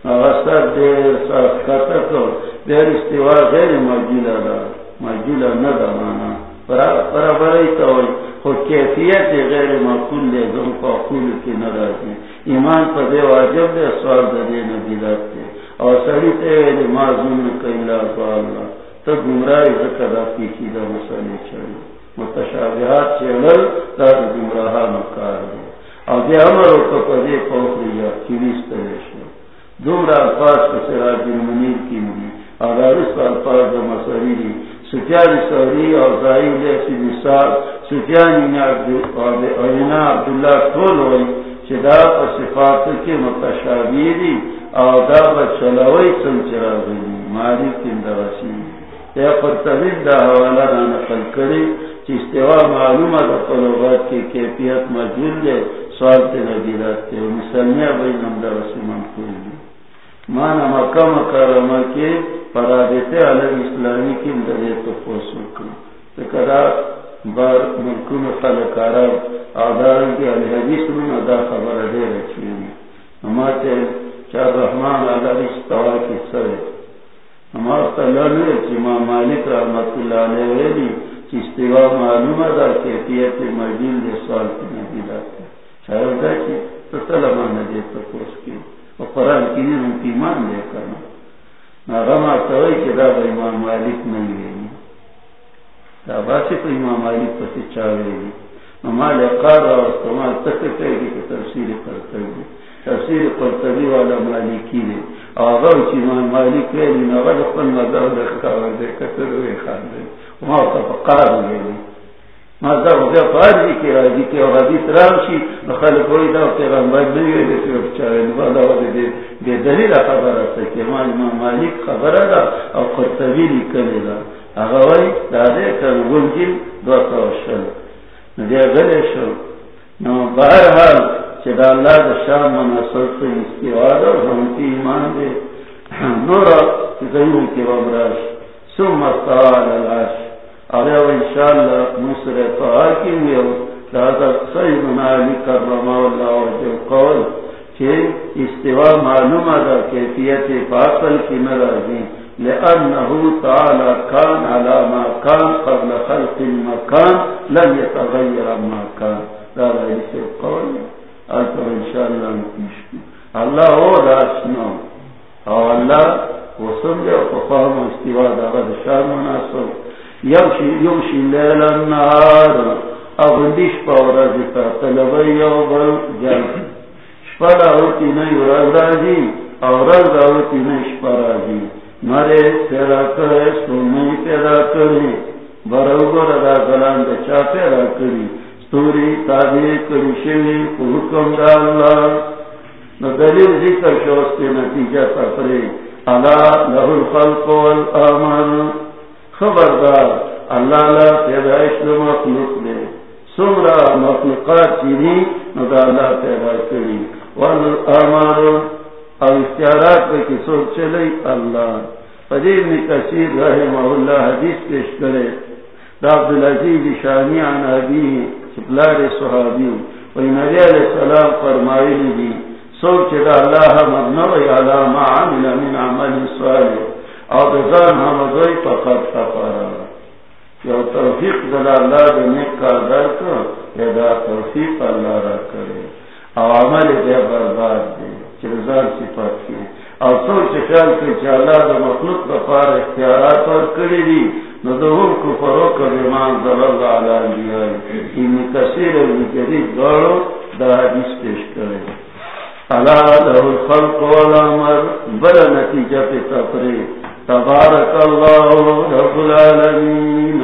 اغسر دیر ساتھ کتکو دیر استوا غیر مجیلہ دا مجیلہ ندا مانا پرا برائی تاوئی خود کیفیت غیر مقول دے دن پا قول کی ندا دی ایمان پا دے واجب دے سوال دے نبی داتے اور سڑی تے مازون کئی لاتا اللہ تو گمراہی دا دا مسئلے متشابہات دا گمراہ مکار دے دے پدے لیا کیویس دومرا الفاظ سراج المنیر کی الفاظ دا مسئلی دی سفیان سوری اور ظاہر جیسی مثال، سفیان عبداللہ ہوئی؟ چدا پر صفات کے متشابہ دی او دا سنچرا مالک اندرسی یا پر طبیب دا حوالہ دا نقل کری، چی استوا معلوم دا قلوبات کی کیفیت مجھول دے، سوال تے نبی داتے و مسلمیہ بھئی نمدہ رسی منکول دی. مانا مکہ مکرمہ کے پرادتے علیہ اسلامی کی مددے تو پوسو کن. تکرا بار ملکون خلق عرب آدارن کی علیہ حدیث من ادا خبر دے رچی اما تے چار رحمان علیہ استوا کی سرے مالک رحمت اللہ علیہ ویلی استوا معلوم دا کیفیت مجیل دے سوال کی شاید دا تو دے کی قرآن کی کی ایمان دے کرنا کہ دا با امام مالک نہیں ویلی دا باسی امام مالک پسی استعمال تک کہی کہ تفسیر تفسیر قرطبی والا مالکی دے آغا چی مان مالک ویلی نغا دخل مدر دخکاور دے، کتر ہوئے خان دے. وما تا فقار ویلی مازا وزا فارجی کی راجی کی اور حدیث رامشی نخل کوئی دا پیغمبر نوی دے سرف چاہے نبالا وزا دے بے دلیل خبر رسا کہ مان مالک خبر دا او قرطبی لکلی دا. آغا وی دا دے کر گلجل دو سوشل ندیا غلی شو. نو بہرحال چدا اور ہم کی ایمان دے۔ نورا زیون سم اگر انشاءاللہ مصر فہار کی ہوئے لہذا سیدنا علی کرم اللہ وجہ قول استوا معلوم دا کیفیت کی نرازی لأنه تعالى كان على ما كان قبل خلق المكان لم يتغير ما كان لا لا يسير قول اللہ ہو۔ اللہ وہ سمجھے مناسب یوشی یوشی لیل پاورا جتا طلبی یو بل شپڑا ہوتی ہوتی شپڑا جی مرے پیدا کرے سومی پیدا کری برو دا گلان دچا پیدا کری توری تابع کری شوی حکم دا اللہ۔ نو دلیل ذکر شوستی نتیجہ تفری اللہ لہو الخلق والآمن خبردار، اللہ لا پیدایش دو مخلوق دے۔ سمرا مخلوقات چینی، نو دا اللہ پیدا کری۔ والآمن او اختیارات پہ کسو چلی اللہ۔ فدیر میں کثیر رحمہ اللہ حدیث پیش کرے۔ دا عبدالعزیز شانی عن ابیه چپلار صحابی. وی نبی علیہ السلام فرمائی لی سوچ دا اللہ مبنوی علا ما عمل من عمل صالح. او بزان حمدوی فقط کفارا یو توفیق دا اللہ دا نیک در کر، یا دا توفیق اللہ را کرے. عوامل بے برباد دے چرزان صفات کی. اور سوچ خیال کی چالا دا مخلوق بفار اختیارات اور کری دی نو دہم کو فروق ایمان ضل اللہ علیہ انبیاء انہی کثیر ابن جدید دوڑو دا حدیث پیش کرے۔ اللہ لہو الخلق والعمر بلا نتیجہ پہ تفری تبارک اللہ رب العالمین۔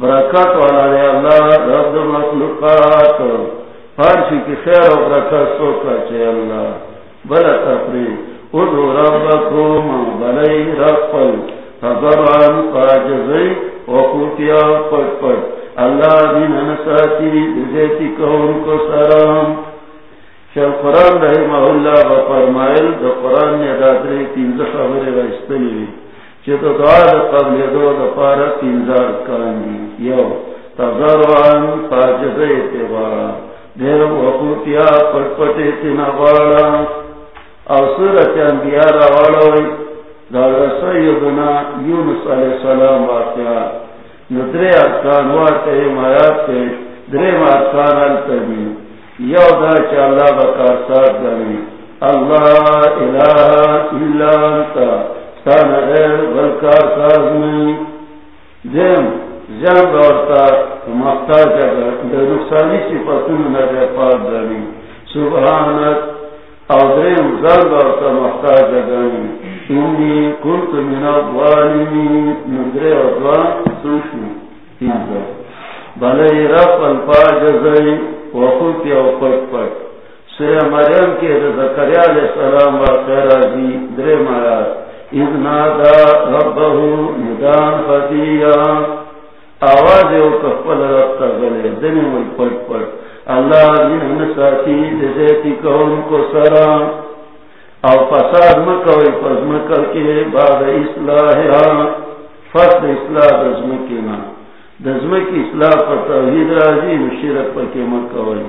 برکت والا لے اللہ رب مخلوقات فرشی کی خیر و برکت سوکا چے اللہ۔ بلا تفری ادو ربکم بلی رقل تضرعن فاجزی وقوتیا پٹ پٹ. اللہ دین انساتی دیتی کون کو سرام شل قرآن رحمہ اللہ و فرمائل دو قرآن نے دادری تین خبر رستلی چی تو دعا دا قبل دو دا پارا تینزار کانی یو تضرعن فاجزی تبارا دیر وقوتیا پٹ پٹی تینا بارا او سورت انبیاء راوالوی دا سیدنا یونس علیہ السلام واقعا ندرے ارکان واقعی مایات کے درے مارکان التبی یو دا چا اللہ بکار ساتھ دنی اللہ الہ الا انتا ستان غیر بلکار سازنی دیم جنب دورتا مختاج اگر دا نقصانی صفتون نبی پاک دنی سبحانت او دریم زرد اور محتاج گانی انی کنت من الظالمین. ندری ادوان سوشنی. تیزا بلی رف الفاج زی وخوتی او پت پت سوی مریم کے ذکریہ علیہ السلام واقع رازی دریم آیات اذ نادا ربہو ندان فتیا آواز او کفل رب تغلی دنی وی پت پت اللہ دین ساتی دیتی کون کو سرا او فساد مکوی پس مکل کے بعد اصلاح فصل اصلاح دزم کی نا دزم کی اصلاح پر توحید راجی مشرق پر کے مکوی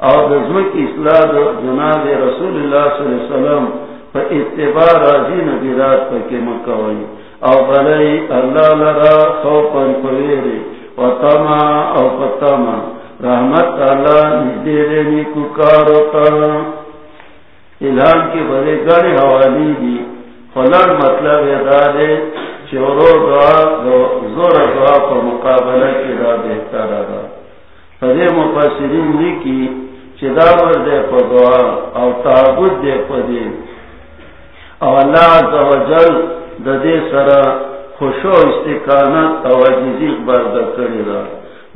او دزم کی اصلاح جناب رسول اللہ صلی اللہ علیہ وسلم پر اتباع راجی نبیرات پر کے مکوی او بلائی اللہ لرا خوفا پویری و تما او فتما رحمت اللہ نجدے رینی نیکو کارو اعلان کی بڑے گڑے حوالی دی. فلر مطلب ادا دے چورو دعا زور دعا پر مقابلہ کی دا بہتر رہا فدے مفسرین نے کی چداور دے پر دعا او تعبد دے پر دے. او اللہ عز و جل ددے سرا خوشو استقامت او عجیزی برد کری رہا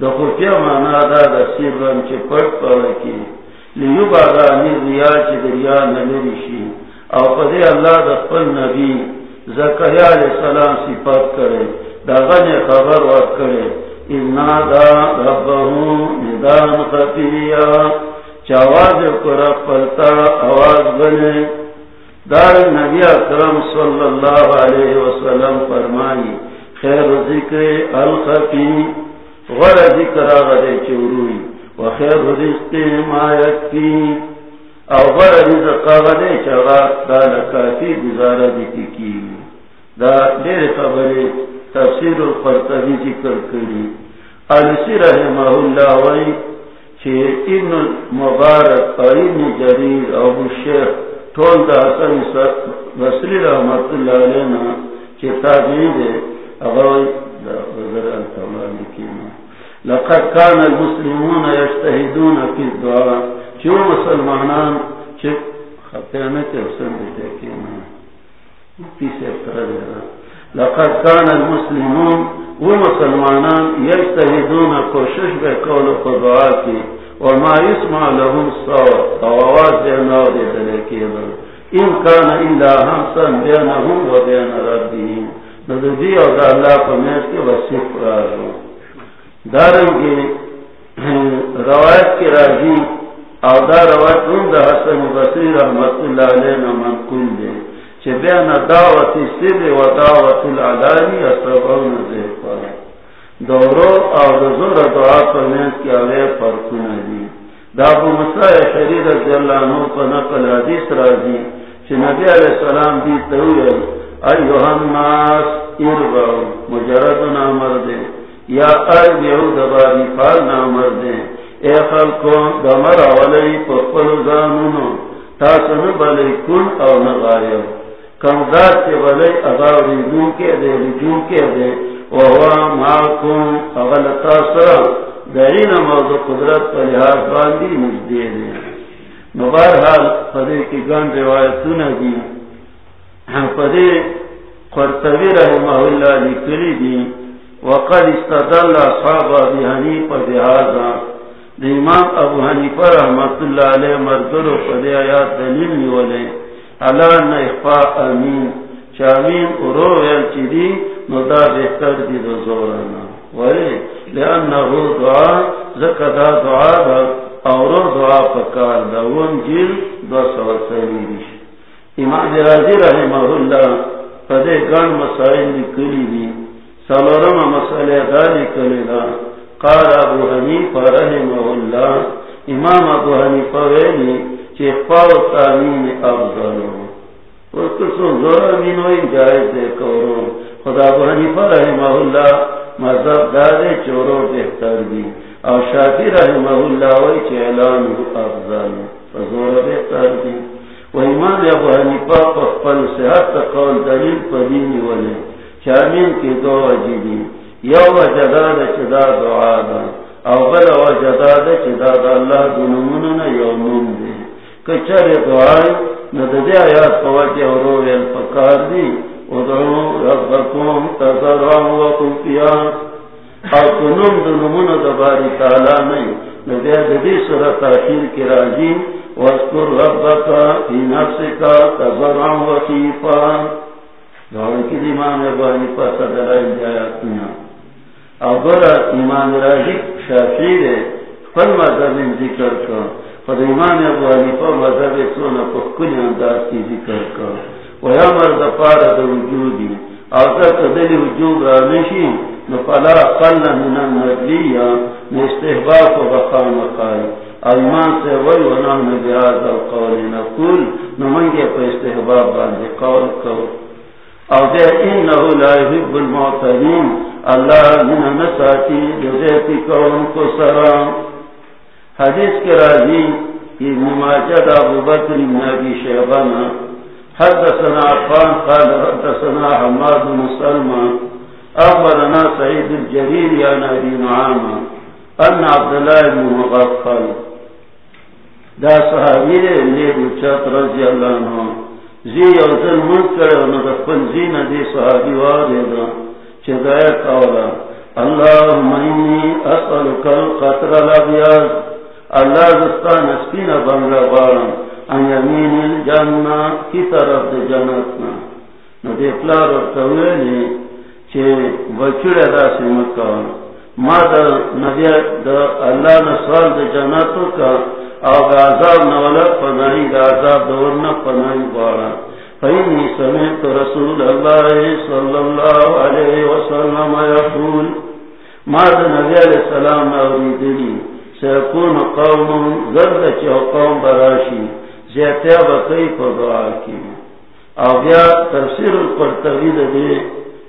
دا خفیہ مانا دا دا سیرم چی پٹ پاوکی لیو بادا امیر ریا چی دریا نمیری شی او قدی اللہ دا قل نبی زکریہ علیہ السلام صفات کرے دا غنی خبر وقت کرے انا دا ربہو ندان خفیہ چاواز کرا پلتا آواز بنے دار نبی اکرم صلی اللہ علیہ وسلم فرمائی خیر ذکر الخفیہ غر ذکر آغدے چوروی وخیر رزق ما یکی او غر رزق آغدے چغات دا لکافی گزارا دیتی کی دا دیر خبری تفسیر القرطبی ذکر کری علسی رحمہ اللہ وی چھے ابن مبارک او ابن جریر او بشیخ طول دا حسن بسری رحمت اللہ علینا چھے تابعی دے اغوی دا وزر انتولا لکینا لقد كان المسلمون يجتهدون في الدعاء. شو مسلمانان؟ شو خطيانة تحسن بتاكينا في سيطرة لقد كان المسلمون ومسلمانان يجتهدون كوشش بقول قضاءاتي وما يسمع لهم صوت وواز بيناو دي دلكينا إن كان إلا همسا بينهم وبين ربهم ندو او دا اللہ پمیت کے وصف راجو دارنگی روایت کی راجی او دا روایت ان دا حسن بصری رحمت اللہ علیہ منقول دے۔ چھ بیان دعوت سر و دعوت العلالی اصربون زیر پر۔ دورو او دا دعا پرمیت کی آوے فرقون دی۔ دا ابو مسئلہ شریر رضی اللہ عنہ پر نقل حدیث راجی چھ نبی علیہ السلام دی تویر ایوہ الناس اربعو مجرد نامر دے یا ارد یہود باری فال نامر دیں اے خلقو، دمر اولی پپل زانونو تاسن بلی کن او نغایو کم ذات کے بلی اغاو ریدون کے دے، رجون کے دے۔ وہوا ماکن اغلطا سرا دین موضوع قدرت پر لحاظ باندی نجدے دے۔ نبار حال پدے کی گن روایتون دی۔ پدے قرطبی رحمہ اللہ لکلی دی۔ وقد استدل اصحاب ابی حنیفہ بهذا. امام ابو حنیفہ رحمۃ اللہ علیہ مردر پدے آیات دلیل نیولے الا ان اخفاء امین. چامین اورو ویل چدی نو دا بہتر دی دو زورانا ولی لانه دعا زکدا دعا دا اورو دعا پکار دا ون جیل دو سو سلیش امام راضی رحمہ اللہ پدے گن مسائل نکلی دی, دی سلورم مسئلہ داری کلینا. قال ابو حنیف رحمه اللہ. امام ابو حنیف ویلی چی فاو تامین افضلو. اس کسو زور امین جائز دے کورو. خدا ابو حنیف رحمه اللہ مذہب دادے چورو بہتر دی. او شافی رحمه اللہ وی چی اعلان افضل. فزور بہتر دی. و امام ابو حنیف پخپل صحت قول دلیل پدینی ولی. شامین کی دو وجیدی یو وجداد چدا دعا دا، او بل وجداد چدا دا اللہ دنموننا یو نوم دی۔ کچر دعای نددی آیات پوجی و روی الفکار دی۔ ادعو ربکم تذرام و خفیان او کنم دنمون دباری تعالی نئی ندی ددی صورت آخیر کی راجی واذکر ربکا فی نفسکا تذرام و خفیان دعوی کی ایمان پاس دلائی جایا کنا راجی شافی دے فل مذہب ذکر پا مذہب سونا پا کلی انداز کی ذکر پارا دا وجودی۔ وجود را نشی نفلا قل من نستحباب و ایمان سے وی ونام القول نقول نمانگی پا استحباب باندی قول قول او دے انہو لا يحب المعتدین، اللہ من نساتی جزیتی کون کو سرام حدیث کے راضی ابن ماجد ابو بکر نبی شیبانا حدثنا عفان قال حدثنا حماد بن اخبرنا سعيد الجرير يا نبي نعامة ان عبد الله بن مغفل۔ دا صحابی لے بچات رضی اللہ عنہ زی یو ځل مونږ کړو نو د خپل زین صحابي واره دا. چې دا اللهم اني اسالك القطر الابيض الله زستان سپینا بنگلا ان یمین الجنه کی طرف د جنت نه نو دې پلار ورته چې بچړه ما نبی د الله نه سوال د کا او عذاب نولد پناہی دا عذاب دورنا پناہی بارا فإنی سمعت رسول اللہ صلی اللہ علیہ وسلم یقول ما دا نبی علیہ السلام نوری دلی سیکون قوم زرد چو قوم براشی زیتیا بکی پا دعا کی او بیا تفسیر القرطبی دا دے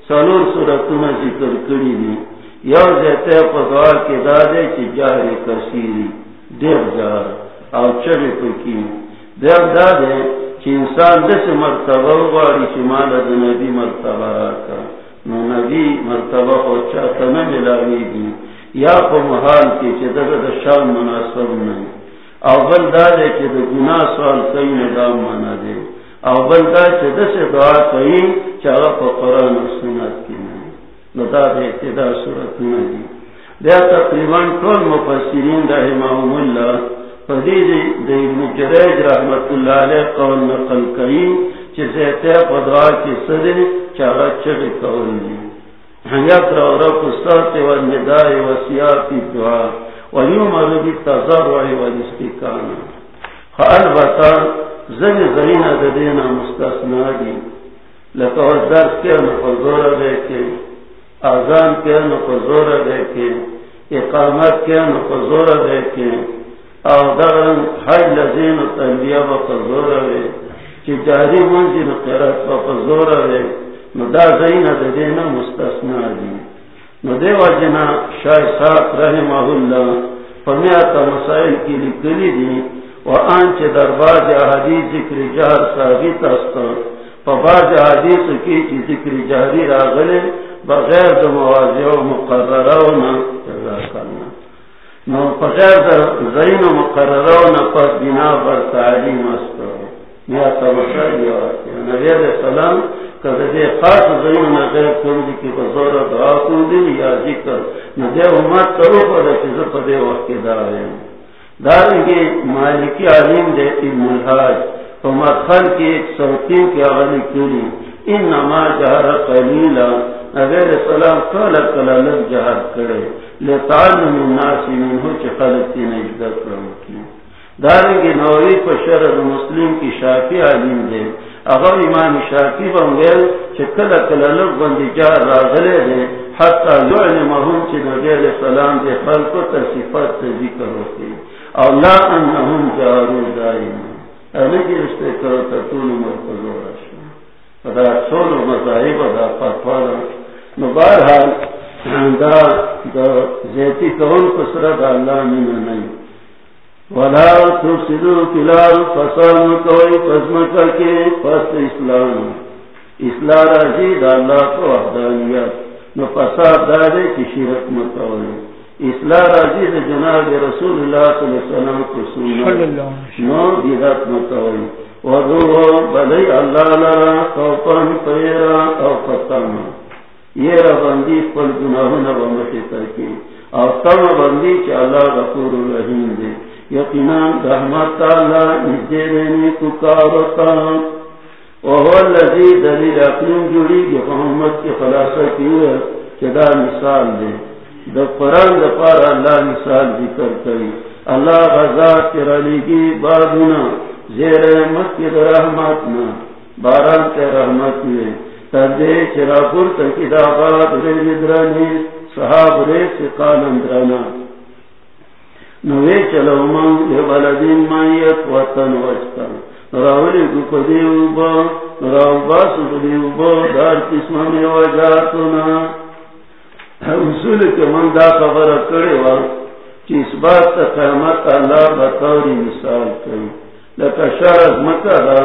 سلور سورتون ذکر کری دی یو زیتیا پا دعا کی دا دے چی جہر کسیری دیر جار او چلی پکی. دیر دا دے انسان دس مرتبہ غاری چی مالا دا نبی مرتبہ راکا. نو نبی مرتبہ خوچا تنا ملاوی دی. یا پا محال کی چی دا دا شان مناسب نئی. او بل دا دے چی دا گناہ سوال کئی ندام مانا دے. او بل دا چی دس دعا کئی چی اگا پا قرآن و سنت کی نئی. نو دا دے اتدا صورت نئی بیا تقریباً طول مفسرین رحمهم اللہ فدید دی ابن جریج رحمت اللہ علیہ قول نقل کئی چی زیتے پدعا کی صدر چاگا چگی قول دی یک رو رب سات و ندائی و سیاتی دعا. و یومر بی تضرع و استکانا فالبتا زن زین ددینا مستثنا دی لکہ درس کے نفضور دیکھے آزان کے نفضور دیکھے اقامت کے نفضور دیکھے او درن حج لزین تنبیہ بفضور وے چی جاری منزی نقیرت بفضور وے نو دا زین ددینا مستثنا دی۔ نو دیو جنا شای ساق رحمہ اللہ فمیاتا مسائل کی لکلی دی، و آنچ در باز حدیث ذکر جہر ثابت استا فباز حدیث کی چی ذکر جہری راغلے بغیر دا موازی و مقررونا کرنا نو بغیر دا زین و مقررونا پر بنا بر تعلیم استا میاتا مسائل یا نبی علیہ السلام کدے خاص زین نظر کون دی کی بزور دعا کون دی یا ذکر. نہ امت کرو پر چیز پدے وقت دا ہے دارنگی مالکی عالم دے ابن الحاج. تو مدخل کی ایک سوتین کی اغلی کیلی انما جہر قلیلا. نبیر سلام قال کلا لگ جہر کرے. لتعلم الناس منہو چی خلقی نجدہ کرم کی. دارنگی نوری پر شرد مسلم کی شافی عالم دے. اگر امام شاکی بنگیل چه کل کل لگ بندی جار راغلے دے. حتی یعلمهم چه نبی علیہ السلام دے خلقو تا صفات تا ذکر ہوتی. او لا انہم جارو دائم انگی رشتے کرو تا طول مرکزو راشو دا دا دا دا زیتی کون ولا تفسدوا فساد پس اسلام. اسلام راضی اللہ کو وحدانیت نو فساد دارے کی شرک مت اسلام سے جناب رسول اللہ صلی اللہ علیہ وسلم کو سننا نو بدعت مت ودو بلئی اللہ لرا خوفن پیرا او فتن یہ ربندی پل گناہوں نہ بمشی ترکی اور تم بندی کہ اللہ غفور الرحیم دے. یقینا رحمت اللہ نجے رہنے پکارتا وہو اللذی دلیل اقلیم جوڑی گی محمد کی خلاصہ کی ہے چدا مثال دے. دا قرآن دا پار اللہ مثال ذکر کری. اللہ غزا کی رلیگی بادنا زیر احمد کی دا رحمتنا باران کے رحمت میں۔ تردے چرا پر تکی دا غاد ریل درانی صحاب ریس قالم درانا نوے چلو من، یہ بلدین مائیت وطن وچتن راولی گو پدیو با راو باس پدیو با دار قسم میں وجاتنا اصول کے من دا خبر کرے وا کہ اس بات تا قیمت اللہ بطوری مثال کئی لکا شرز مکہ دا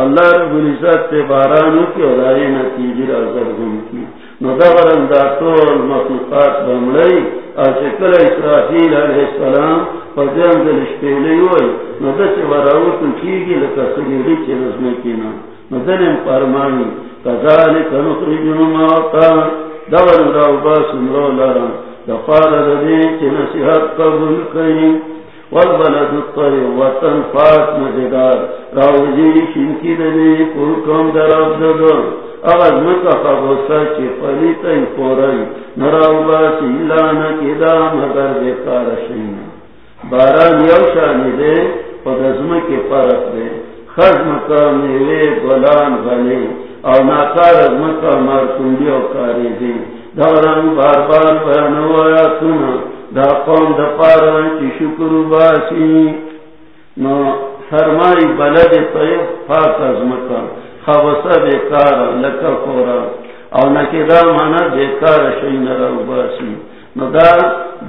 اللہ رب العزت تے بارانو کی ادائی نتیجی را زرگن کی نو دا غرم دا طول مخلوقات بملائی اشکل اسرافیل علیہ السلام فجان دل شپیلی ہوئی نو دا چه وراؤتو چیگی لکا سگیری چه رزمی کینا نو دنیم فرمانی کذالک نخرجن موتا دور دا باس مرو لرم دفار ردین چه نصیحت قبول کئی والبلد الطیب وطن فاس مزدار راوزی شنکی دنی پرکم در عبدالله اغاز مکا خبوسا چی فلیتا فورائی نراو باسی لانا کی مگر بیکار شین. باران یو شانی دے پدزم کی فرق دے. خز مکا میوے گلان غلی. او ناکار از مکا مارکنڈی او کاری دی. دوران بار بار بیانو آیاتونا دا قوم دا پاران چی شکر باسی. نو فرمائی بلد طیب پاک از مکا خوصا بیکار لکا فوراً او نکی دا مانا بیکار شئی نرا باسی. نو دا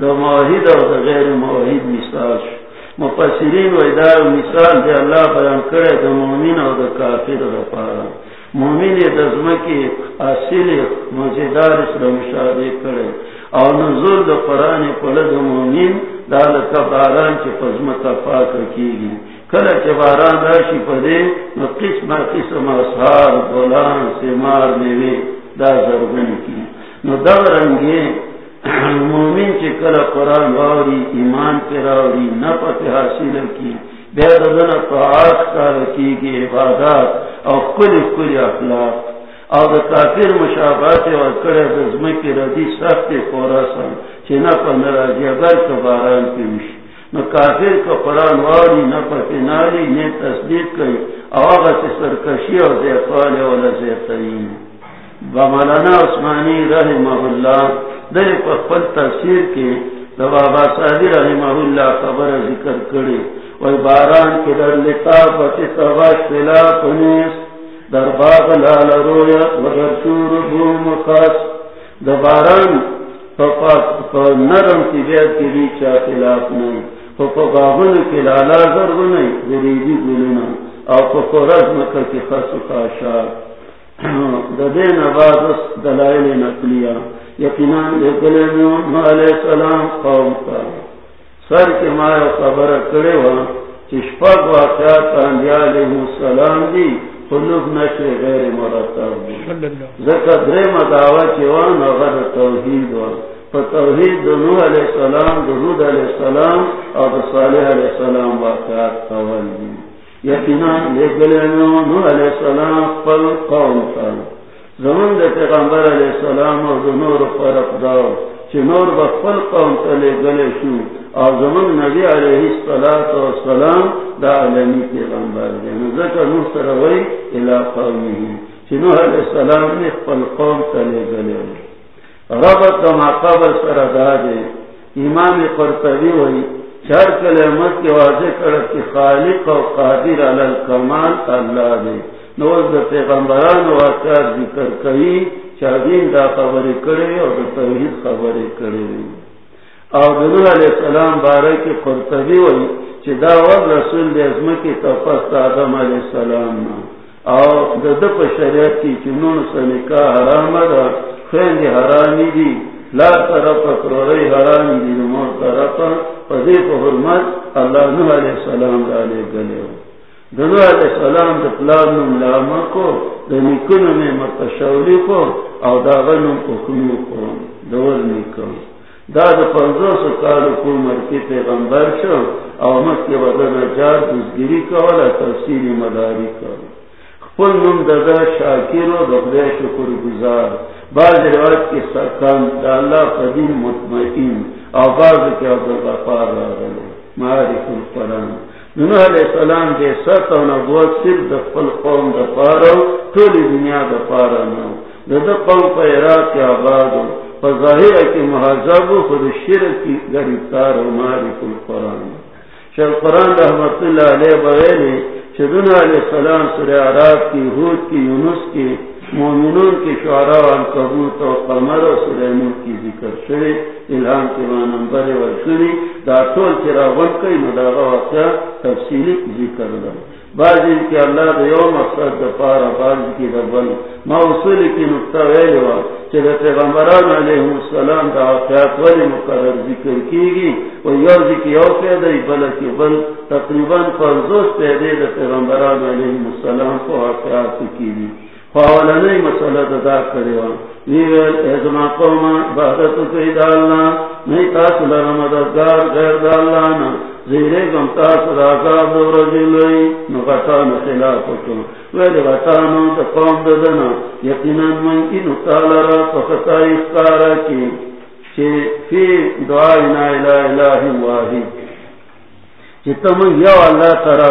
دا موحید او دا غیر موحید مثال شو. مفسرین و ادار مثال دی اللہ بیان کرے دا مومن او دا کافر دا پارا. مومن دا زمکی اصیل مزیدار اسلام شادی کرے او نظر دا قرآن پلد مومن دا لکا باران چی پزمکا پاک رکیگی کلا چه باران راشی پدے نو قسم قسم اصحار بولان سمار میوے دا زرگن کی نو دا رنگے مومن چه کلا قرآن واوری ایمان پی راوری نپا پی حاصل کی بید دن طاعات کار کی گی عبادات او کلی کلی اخلاق. او دا کافر مشابات و کرے دزمکی ردی سخت خورا سن چه نپا نراجی اگر کباران پیوشی نہ کافر کا قرآن واری نہ پکناری نے تصدیق کی آغا سے سرکشی اور زیفال والا زیفترین بمالانا عثمانی رحمہ اللہ در پخفل تفسیر کے بابا سادی رحمہ اللہ خبر ذکر کرے وی باران کے در لطافت تباش فلا پنیس در باغ لال رویت و در شور بوم خاص در باران نرم کی بیت کی بھی خلاف نہیں پاغن کی لالا ضرب نہیں غریبی گلنا اور رزم کی خس کا شاہ ددے نباز دلائل نکلیا یقیناً علیہ السلام قوم کا سر کے مایا خبر کرے ہوا چشپک واقعات انبیاء علیہ السلام دی. خلوب نشر غیر مرتب دی. ذکر درم دعوی چوان اگر توحید وان علیہ السلام درود علیہ السلام اور صالح علیہ السلام واقعات یقینا نوح علیہ السلام قل قوم قل زمن دے پیغمبر علیہ السلام اور دنور فرق داو چنور بخفل قوم تلے گلے شو اور زمن نبی علیہ السلام دا عالمی پیغمبر دے نزکر نوح سروئی الى قومی چنوح علیہ السلام نے خفل قوم تلے گلے ربط کا ماقبل سر ادا دے امام قرطبی ہوئی چار کلمت کے واضح کرد کی خالق و قادر علی الکمال اللہ دے نوز دا پیغمبران واقعات ذکر کئی چاہدین دا خبری کرے اور دا توحید خبری کرے اور دنو علیہ السلام بارے کی قرطبی ہوئی چی دا وقت رسول دے ازمکی تفست آدم علیہ السلام نا اور دا دپ شریعت کی چنون سنکا حرام دا خیلی حرامی دی لا طرف کروری حرامی دی نمور طرف فضیف و حرمت اللہ نوح علیہ السلام دالے گلے ہو دنو علیہ السلام دا پلان نم لاما کو دا نکن میں متشولی کو، او دا غنم اخنو کو دور نکن دا دا پنزو سکال حکومت کی پیغمبر شو او مت کے بدن جار دزگیری کولا تفصیل مداری کولا خپل نم دا دا شاکر و دا شکر گزار بعض روایت کی سکان دا اللہ قدیم مطمئن او بعض آواز کے عبدالغفار را رہے معارف القرآن. نوح علیہ السلام دے ست و نبوت صرف دا فل قوم دا پارو تولی دنیا دا پارا نو دا دا قوم پا عراق آبادو پا ظاہر کی محضب خود شرک کی گریبتار و معارف القرآن شل قرآن رحمت اللہ علیہ بغیلی چدن علیہ السلام سر عراق کی، حود کی، یونس کی، مومنون کی شعراء و کبوت و قمر و سلیمون کی ذکر شوی، الہام کے معنی نمبر ورشوی دا طول چرا ون کئی مداغا واقعا تفصیلی ذکر دا بعض ان کی اللہ دا یو مقصد دا پارا بعض کی دا بل. ما اصولی کی نکتہ ویلوا وا چرا پیغمبران علیہ السلام دا آفیات ولی مقرر ذکر کی گی و یو ذکی یو پیدا بلکی بل. تقریباً فرزوس پیدا دا پیغمبران علیہ السلام کو آفیات کی گی فاولنی مسئلہ کرے کی دالنا مددگار، غیر زیرے گم راکاب دو رجلوی نغتان خلاف کن ویل غتانو قوم ددنا یقینا من انو تالرا کی، چی فی دعائنا الہ الہ واحد۔ چی تمن یو اللہ ترا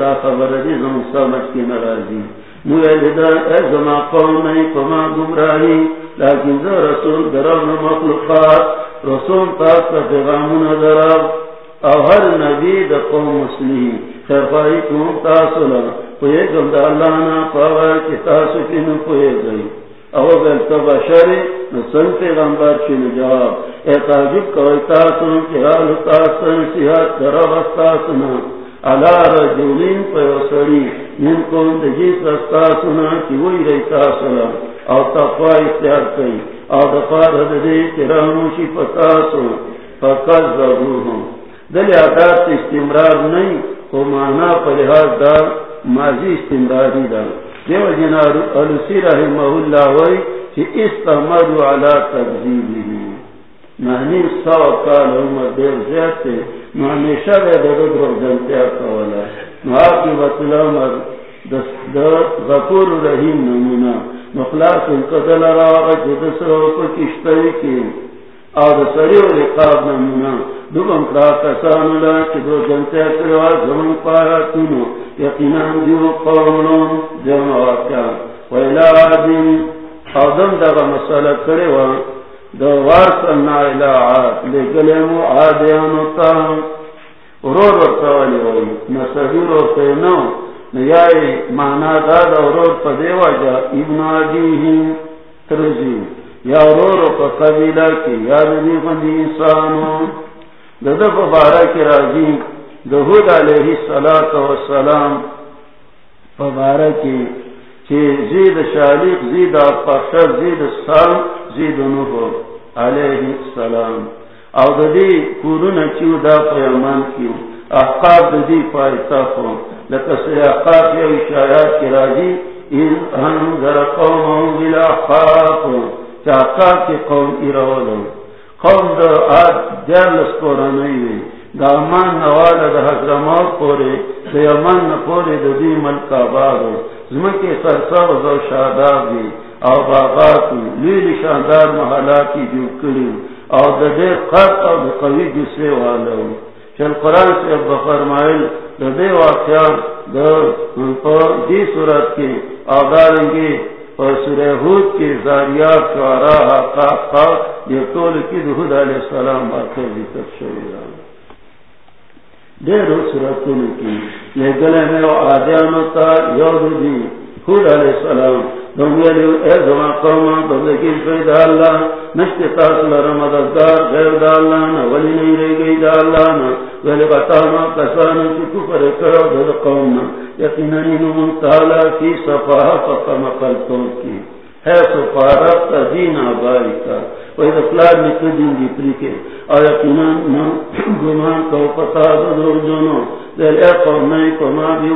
دا خبر دی زم سمجھ کی نرازی زما قوم نہیں پما گمراہی لیکن ذا رسول درم مخلوقات رسول تاک کا پیغامون درب او ہر نبی دا قوم مسلم خیرفائی کون تاسولا پوئے گم دا اللہ نا پاوا کی تاسو کی نو پوئے گئی او بلتا بشری نسل پیغمبر چین جواب اے تاجب کوئی تاسو کی حال تاسو نسیحات درب استاسونا علا رجولین پیوسری من کون دجیس رستا سنا کی وی ریتا سلا او تقوی اختیار کئی او دفار حددی کراموشی پتاسو فقل ضرورهم دل عادات استمرار نہیں کو مانا پر لحاظ دا ماضی استمراری دا دیو جنار علسی رحمہ اللہ وی چی استمرو علا تقزیبی معنی سو کال عمر دیر زیادتے ہمیشہ دے دے دے دے جنتیا کولا نو آقی بطل عمر غفور رحیم نمونا مخلاص ان قدل راغا جد سرو پر کشتری کی او دا سری و لقاب نمونا دو بم کرا کسانو لا چی دو جنتیا کروا زمن پارا تنو یقینا دیو قومنون جمع واقعا ویلا آدم او دم دا مسئلہ کرے وان دو الى عاد لگلمو عادیانو تا. نیائی مانا دادا ورور پا دیوا جا ابن ترزی یا رو رو پا قبیلہ کی یا دنی بندی انسانو. ددف بارہ کی راجی دہود علیہ السلام پا بارہ کی چی زید شالق زید پخشر زید سال زید نوحو علیہ السلام. او ددی کورون چیو دا پیامان کیو احقاب ددی پایتا خو لکا سیاقات یا اشایات کی راجی ان انذر قوم بلا خاف چاقا کی قوم ایرولو. قوم دا آد جرلس کورنوی دا امان نوال دا حضرمات پورے دا امان نپورے دا دی ملک آبادو زمکی سرسا و زو شاداب دی او باغاتو لیل شاندار محلاتی جو کلیو او دا دے قرد او دا قوی جسے والو چل قرآن سے اب بفرمائل دا دے واقعان دا دی صورت کی او دارنگی اور سورہ حود کی زاریات شعراء حقاق خاق یہ طول کی دہود علیہ السلام باقر ذکر شویران دیر صورتوں کی لے گلے میں وہ آدیانو تا یود دی حود علیہ السلام دنگیلیو اے زمان قوما بندگی اللہ غیر دا اللہ نا ولی نہیں رہ گئی دا اللہ نا ولی کسانا کفر کرو دا قومنا. کی صفاہ فقم قلتوں کی؟ ہے کا وہی نکل دین دی اور گمان کو پتا دور جنو دل قوم نہیں کو ما بھی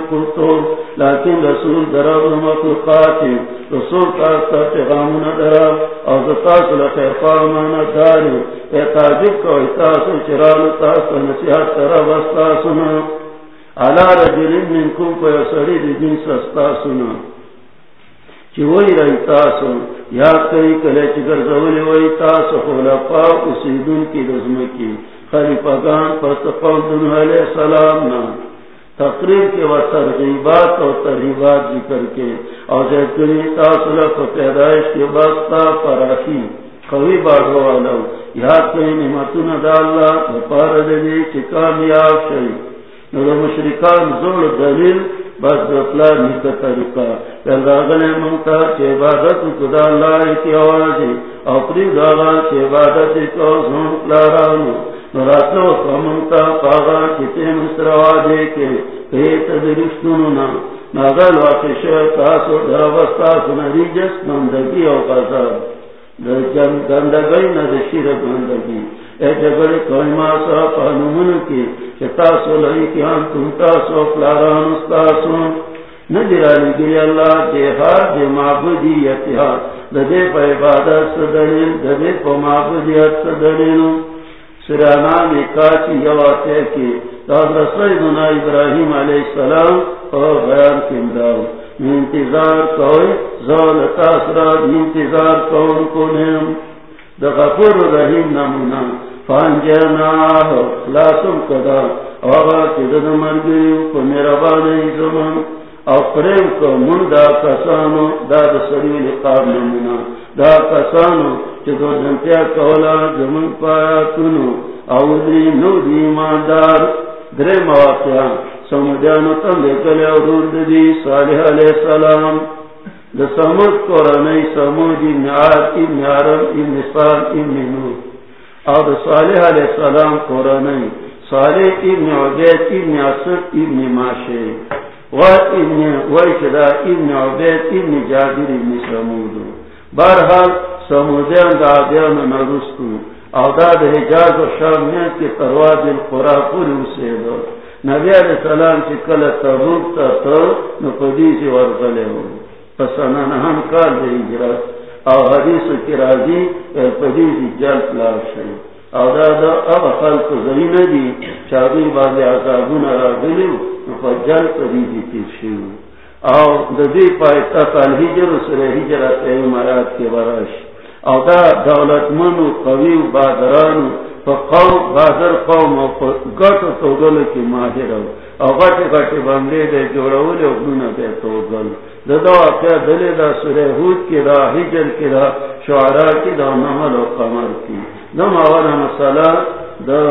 لیکن رسول دراب مخلوقات رسول تاستا پیغامنا دراب اور زتاس لخیر قامانا داری اے تاجب کو اتاسو چرالو تاستا نصیحت تراب استاسنا علا رجل منکم کو یسری دی جنس استاسنا چی وی رئی تاسو؟ یاد کئی کلے چی گرزولی وی تاسو خلقا اسیدون کی دزمکی. خلیفگان پس قوم دنو علیہ السلام نا. تقریر کے و ترغیبات اور ترغیبات ذکر کے اور جیسے تاسو لکھ پیدائش کے باستا پراخی قوی باغو والا. یاد کئی نعمتون دا اللہ دپار دلی چی کامیاب شئی. نو مشرکان زول دلیل بس دفلا نیتا طریقہ. پہل راغل منتا چه عبادت کدا اللہ کی آوازی. اپری داغا چه عبادت کو زون لارانو نراتلو کمنتا پاغا چتے کے پیت درشتنونا ناغل واقع شوئے او گندگی نہ شیر گندگی اے جگڑ کوئی کی چتاسو لئی پلاران استاسو نجرالی اللہ دے معبودی ددے پا عبادت صدرین معبودیت سرانا میں کاچی یواتے کی داد رسول دنا ابراہیم علیہ السلام اور بیان کم داؤ انتظار کوئی زول تاثرہ انتظار کون کو نیم دا غفور رحیم نمونا فانجرناہ خلاصم کدا آغا کدن مرگیو کو میرا بانے زمان۔ او پریم کو من دا کسانو، دا دا سریل قاب نمونا دا کسانو چی دو جنتیا کولا زمان پایا تنو او دی نو دی ماندار درے مواقعان سمجھانو تم دے کلے اور دی صالح علیہ السلام. دا سمجھ قرآنی سمجھ ابن عاد، ابن عرب، ابن صال ابن نور اور دا صالح علیہ السلام قرآنی صالح ابن عبید، ابن عصر ابن معاشے ابن عبید ابن جابر ابن سمود۔ بہرحال سمودیان دا عبیان نرستو۔ او دا دا حجاز و ترواز پوری اسے نبی علیہ السلام چی کل تبوک تا تو نو پدیسی ہو۔ پس کال او حدیث کی راضی پدیسی جلد لار او دا دا اب خلق زین دی چاگی بازی عذابون را گلیو۔ نو پا جلد پدیسی تیر شئی او دا دی پایتا کال حجر سر حجرات ایم مراد کے براش. او دا دولت منو قوی و بادران بادرانو قوم بازر قوم گٹ تو گل کی ماہر او او گٹ گٹ بندے دے جوڑول ابن دے تو گل ددا واقعہ دلے دا سورہ ہود کی را ہجر کی را شعراء کی دا نمل و قمر کی. دم آوانا مسئلہ دا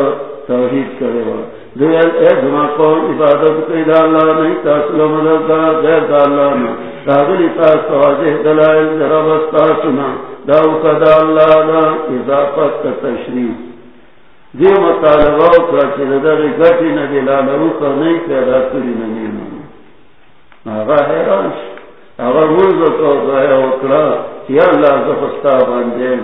توحید کرے وا دیل اے جمع قوم عبادت کی دا اللہ نہیں تاسلو مددگار غیر دا اللہ نا راگلی تاس واضح دلائل، ذرا بستا سنا۔ داو کدا اللہ دا اضافت کا تشریف دی مطالبہ اکرا چی ندر گٹی ندی لالو کا نہیں پیدا کری ندی من آغا حیرانش آغا مرزو تو گایا اکرا چی اللہ زفستا باندیم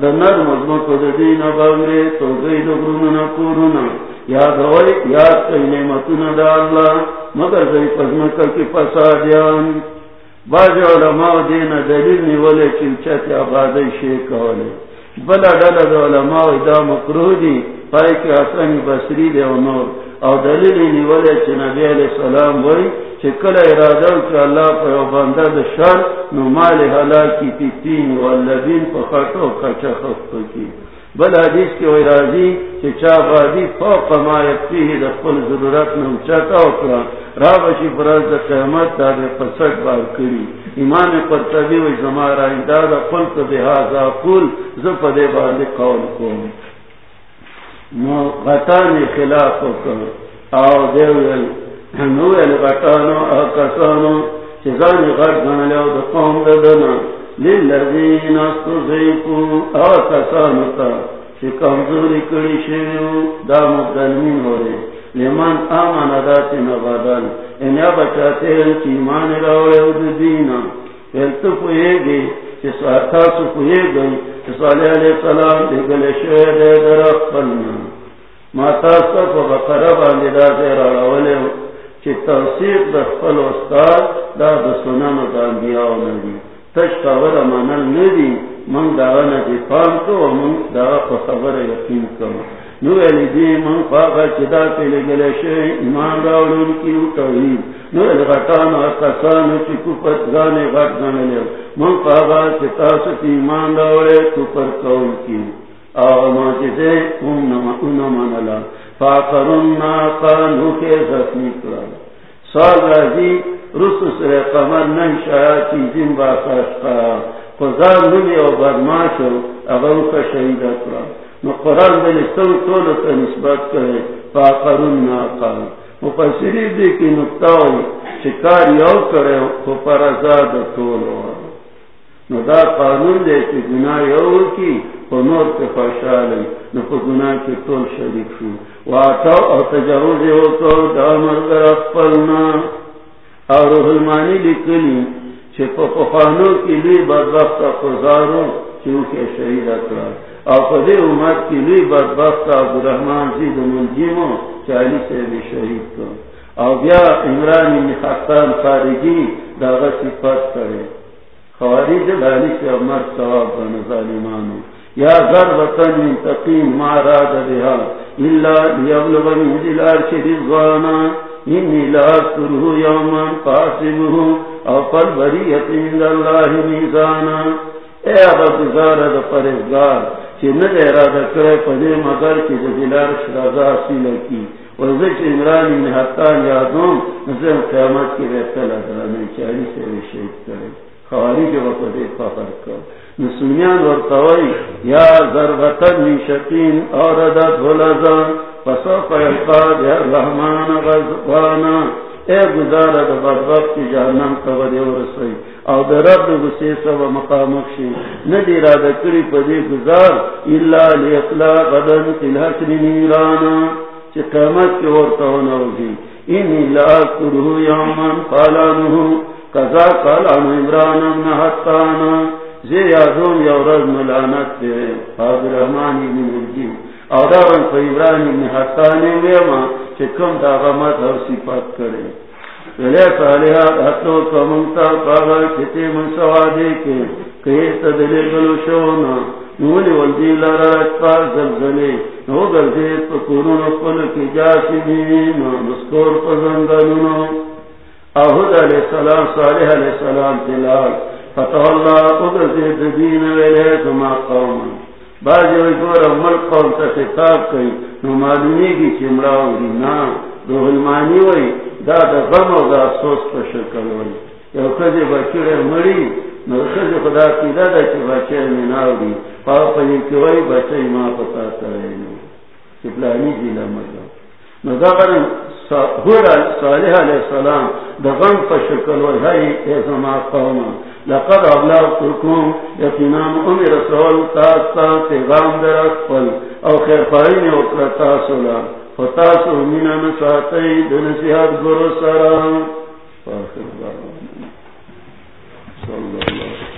سهولی ها دا نرم ازمکو دا دین باگری تو گئی دا گروننا کورنا یاد وی یاد تی نعمتنا دا اللہ مگر زی خدمت کی پسادیان باج علماء دین دلیل نیولے چلچت آبادی شیخ کولے بلا ڈالا دا علماء دا مکرو دی پای کے حسن بصری دے و نور. او دلیل نیولے چی نبی علیہ السلام وی چی کل ارادہ چی اللہ پر بندہ دا شر نو مال حلاکی تی تین واللبین پا خطو خچا خفتو کی. بل حدیث کی وی رازی چی چا بادی فوق ما یکفیه دا خل ضرورت نو چاکا اکرا رابشی فراز دا قیمت دا بے پسک بار کری. ایمان پر تبی وی زمارا دا دا خلق بحاظا قول زف دے باندے قول کون نو غطانی خلاف کر آو دیویل نویل غطانو آکسانو چیزانی غط گنلیو دا قوم دا للذین استضیفو آکسانو تا. چی کمزوری کری شویو دا مدلمین ہو رہے لمن آمن داتی نبادل انیا بچاتے ہیں چی ایمان دینا. تو پوئے گی چی سوارتا سو پوئے گئی چی صالح علیہ السلام ماتا سب و بقرب دا زیر چی توسیق دا خپل استاد دا دا سنن دا انبیاء ندی تشکا ورا منل ندی، من دا ندی فام کو و من دا خبر یقین کرو نو علی دی من خواقا چدا پیلے گلے شے ایمان راولون کی توحید. نو علی غطان و قصان چی کفت گانے غط گانے من خواقا چتا ستی ایمان راولے کفر کون کی. آو ماجدے انمان اللہ فاقرن ناقا نو کے زخمی سال رازی قمر نمی برماشو کا شہیدہ کرا نو قرآن بلی سو تا نسبت کرے فاقرون ناقال مفسری دی کی نکتاوی یو کرے پر ازاد نو دا قانون دے گناہ یو کی، خو نور کے خوشحالی نو خو گناہ کی طول شریک شو. واتاو او تجاوز یو تو دا مرگر او روح المانی پا پخانو کی لی بدبخت اقضارو چیو شہید اکرار اور پدے امت کی لی بدبخت عبد الرحمان زید منجیمو چالی سے بھی شہید کو اور بیا عمران خطان خارجی داغا صفت کرے. خوارج لالی سے عمر ثواب بن ظالمانو. یا ضربتن من تقیم ما راد بها الا دلار شد رضوانا انی لا یوما قاسمه او اللہ میزانا اے ابا گزار دا پرزگار چی ند ارادہ کرے پدے مگر کی دلار شرازا سیلہ کی۔ وزش عمران ابن حتان یادوں، نظر قیامت کی رہتا لدرانے چاہی سے شہید کرے۔ خواری کے وقت فخر کر۔ نسونیان ورطوئی یا ضربتن من شقین اوردت غلزان فسوف یلقاد یا رحمان غزوانا اے گزار دا بدبخت کی جہنم قبر یو رسوئی۔ او دا رب دا گسی سب مقامک شی ندی را دا کری پدی گزار اللہ لی اخلاق غدن تلحق نیرانا۔ چی قیمت کی ورطو نوزی۔ انی لا کرہو یومن قالانہو۔ قضا قالان عمران ابن حتانا زی یادون یو رز ملانت دے. حاضر رحمانی من الجیم او دا رن پا عمران ابن حتانی ویما چی کم دا غمت اور صفت کرے ولی صالحات حتو کمونتا قاغا چتی من سوادے کے کہیت دلی گلو شونا نولی والدی لارا اکتا زلزلے نو گردید پا کنون اقبل کی جاسی بین نسکور پا زنگلونو احد علیہ السلام، صالح علیہ السلام تلال فتح اللہ قدرت دین ویلے کما قوما باز گور ملک قوم تا خطاب کئی، نو معلومی کی چمڑا ہوئی نا دو علمانی ہوئی دا دا غم و دا افسوس پر شکل ہوئی یو خزی بچڑے مڑی نو خزی خدا کی دا دا چی بچے مناو دی پاپا یہ کی ہوئی بچے ما پتا کرے نو۔ چپلانی جی لمدہ نو دا صالح علیہ السلام دغم فشکل وزائی ایزم آقاوما لقد ابلاغ ترکوم یقینام امی رسول تاستا تغام در اکفل او خیرفائی نیوکر تاسولا فتاسو مینہ مساتی دنسیحات گروسرام فاخر بارم صلی اللہ علیہ وسلم.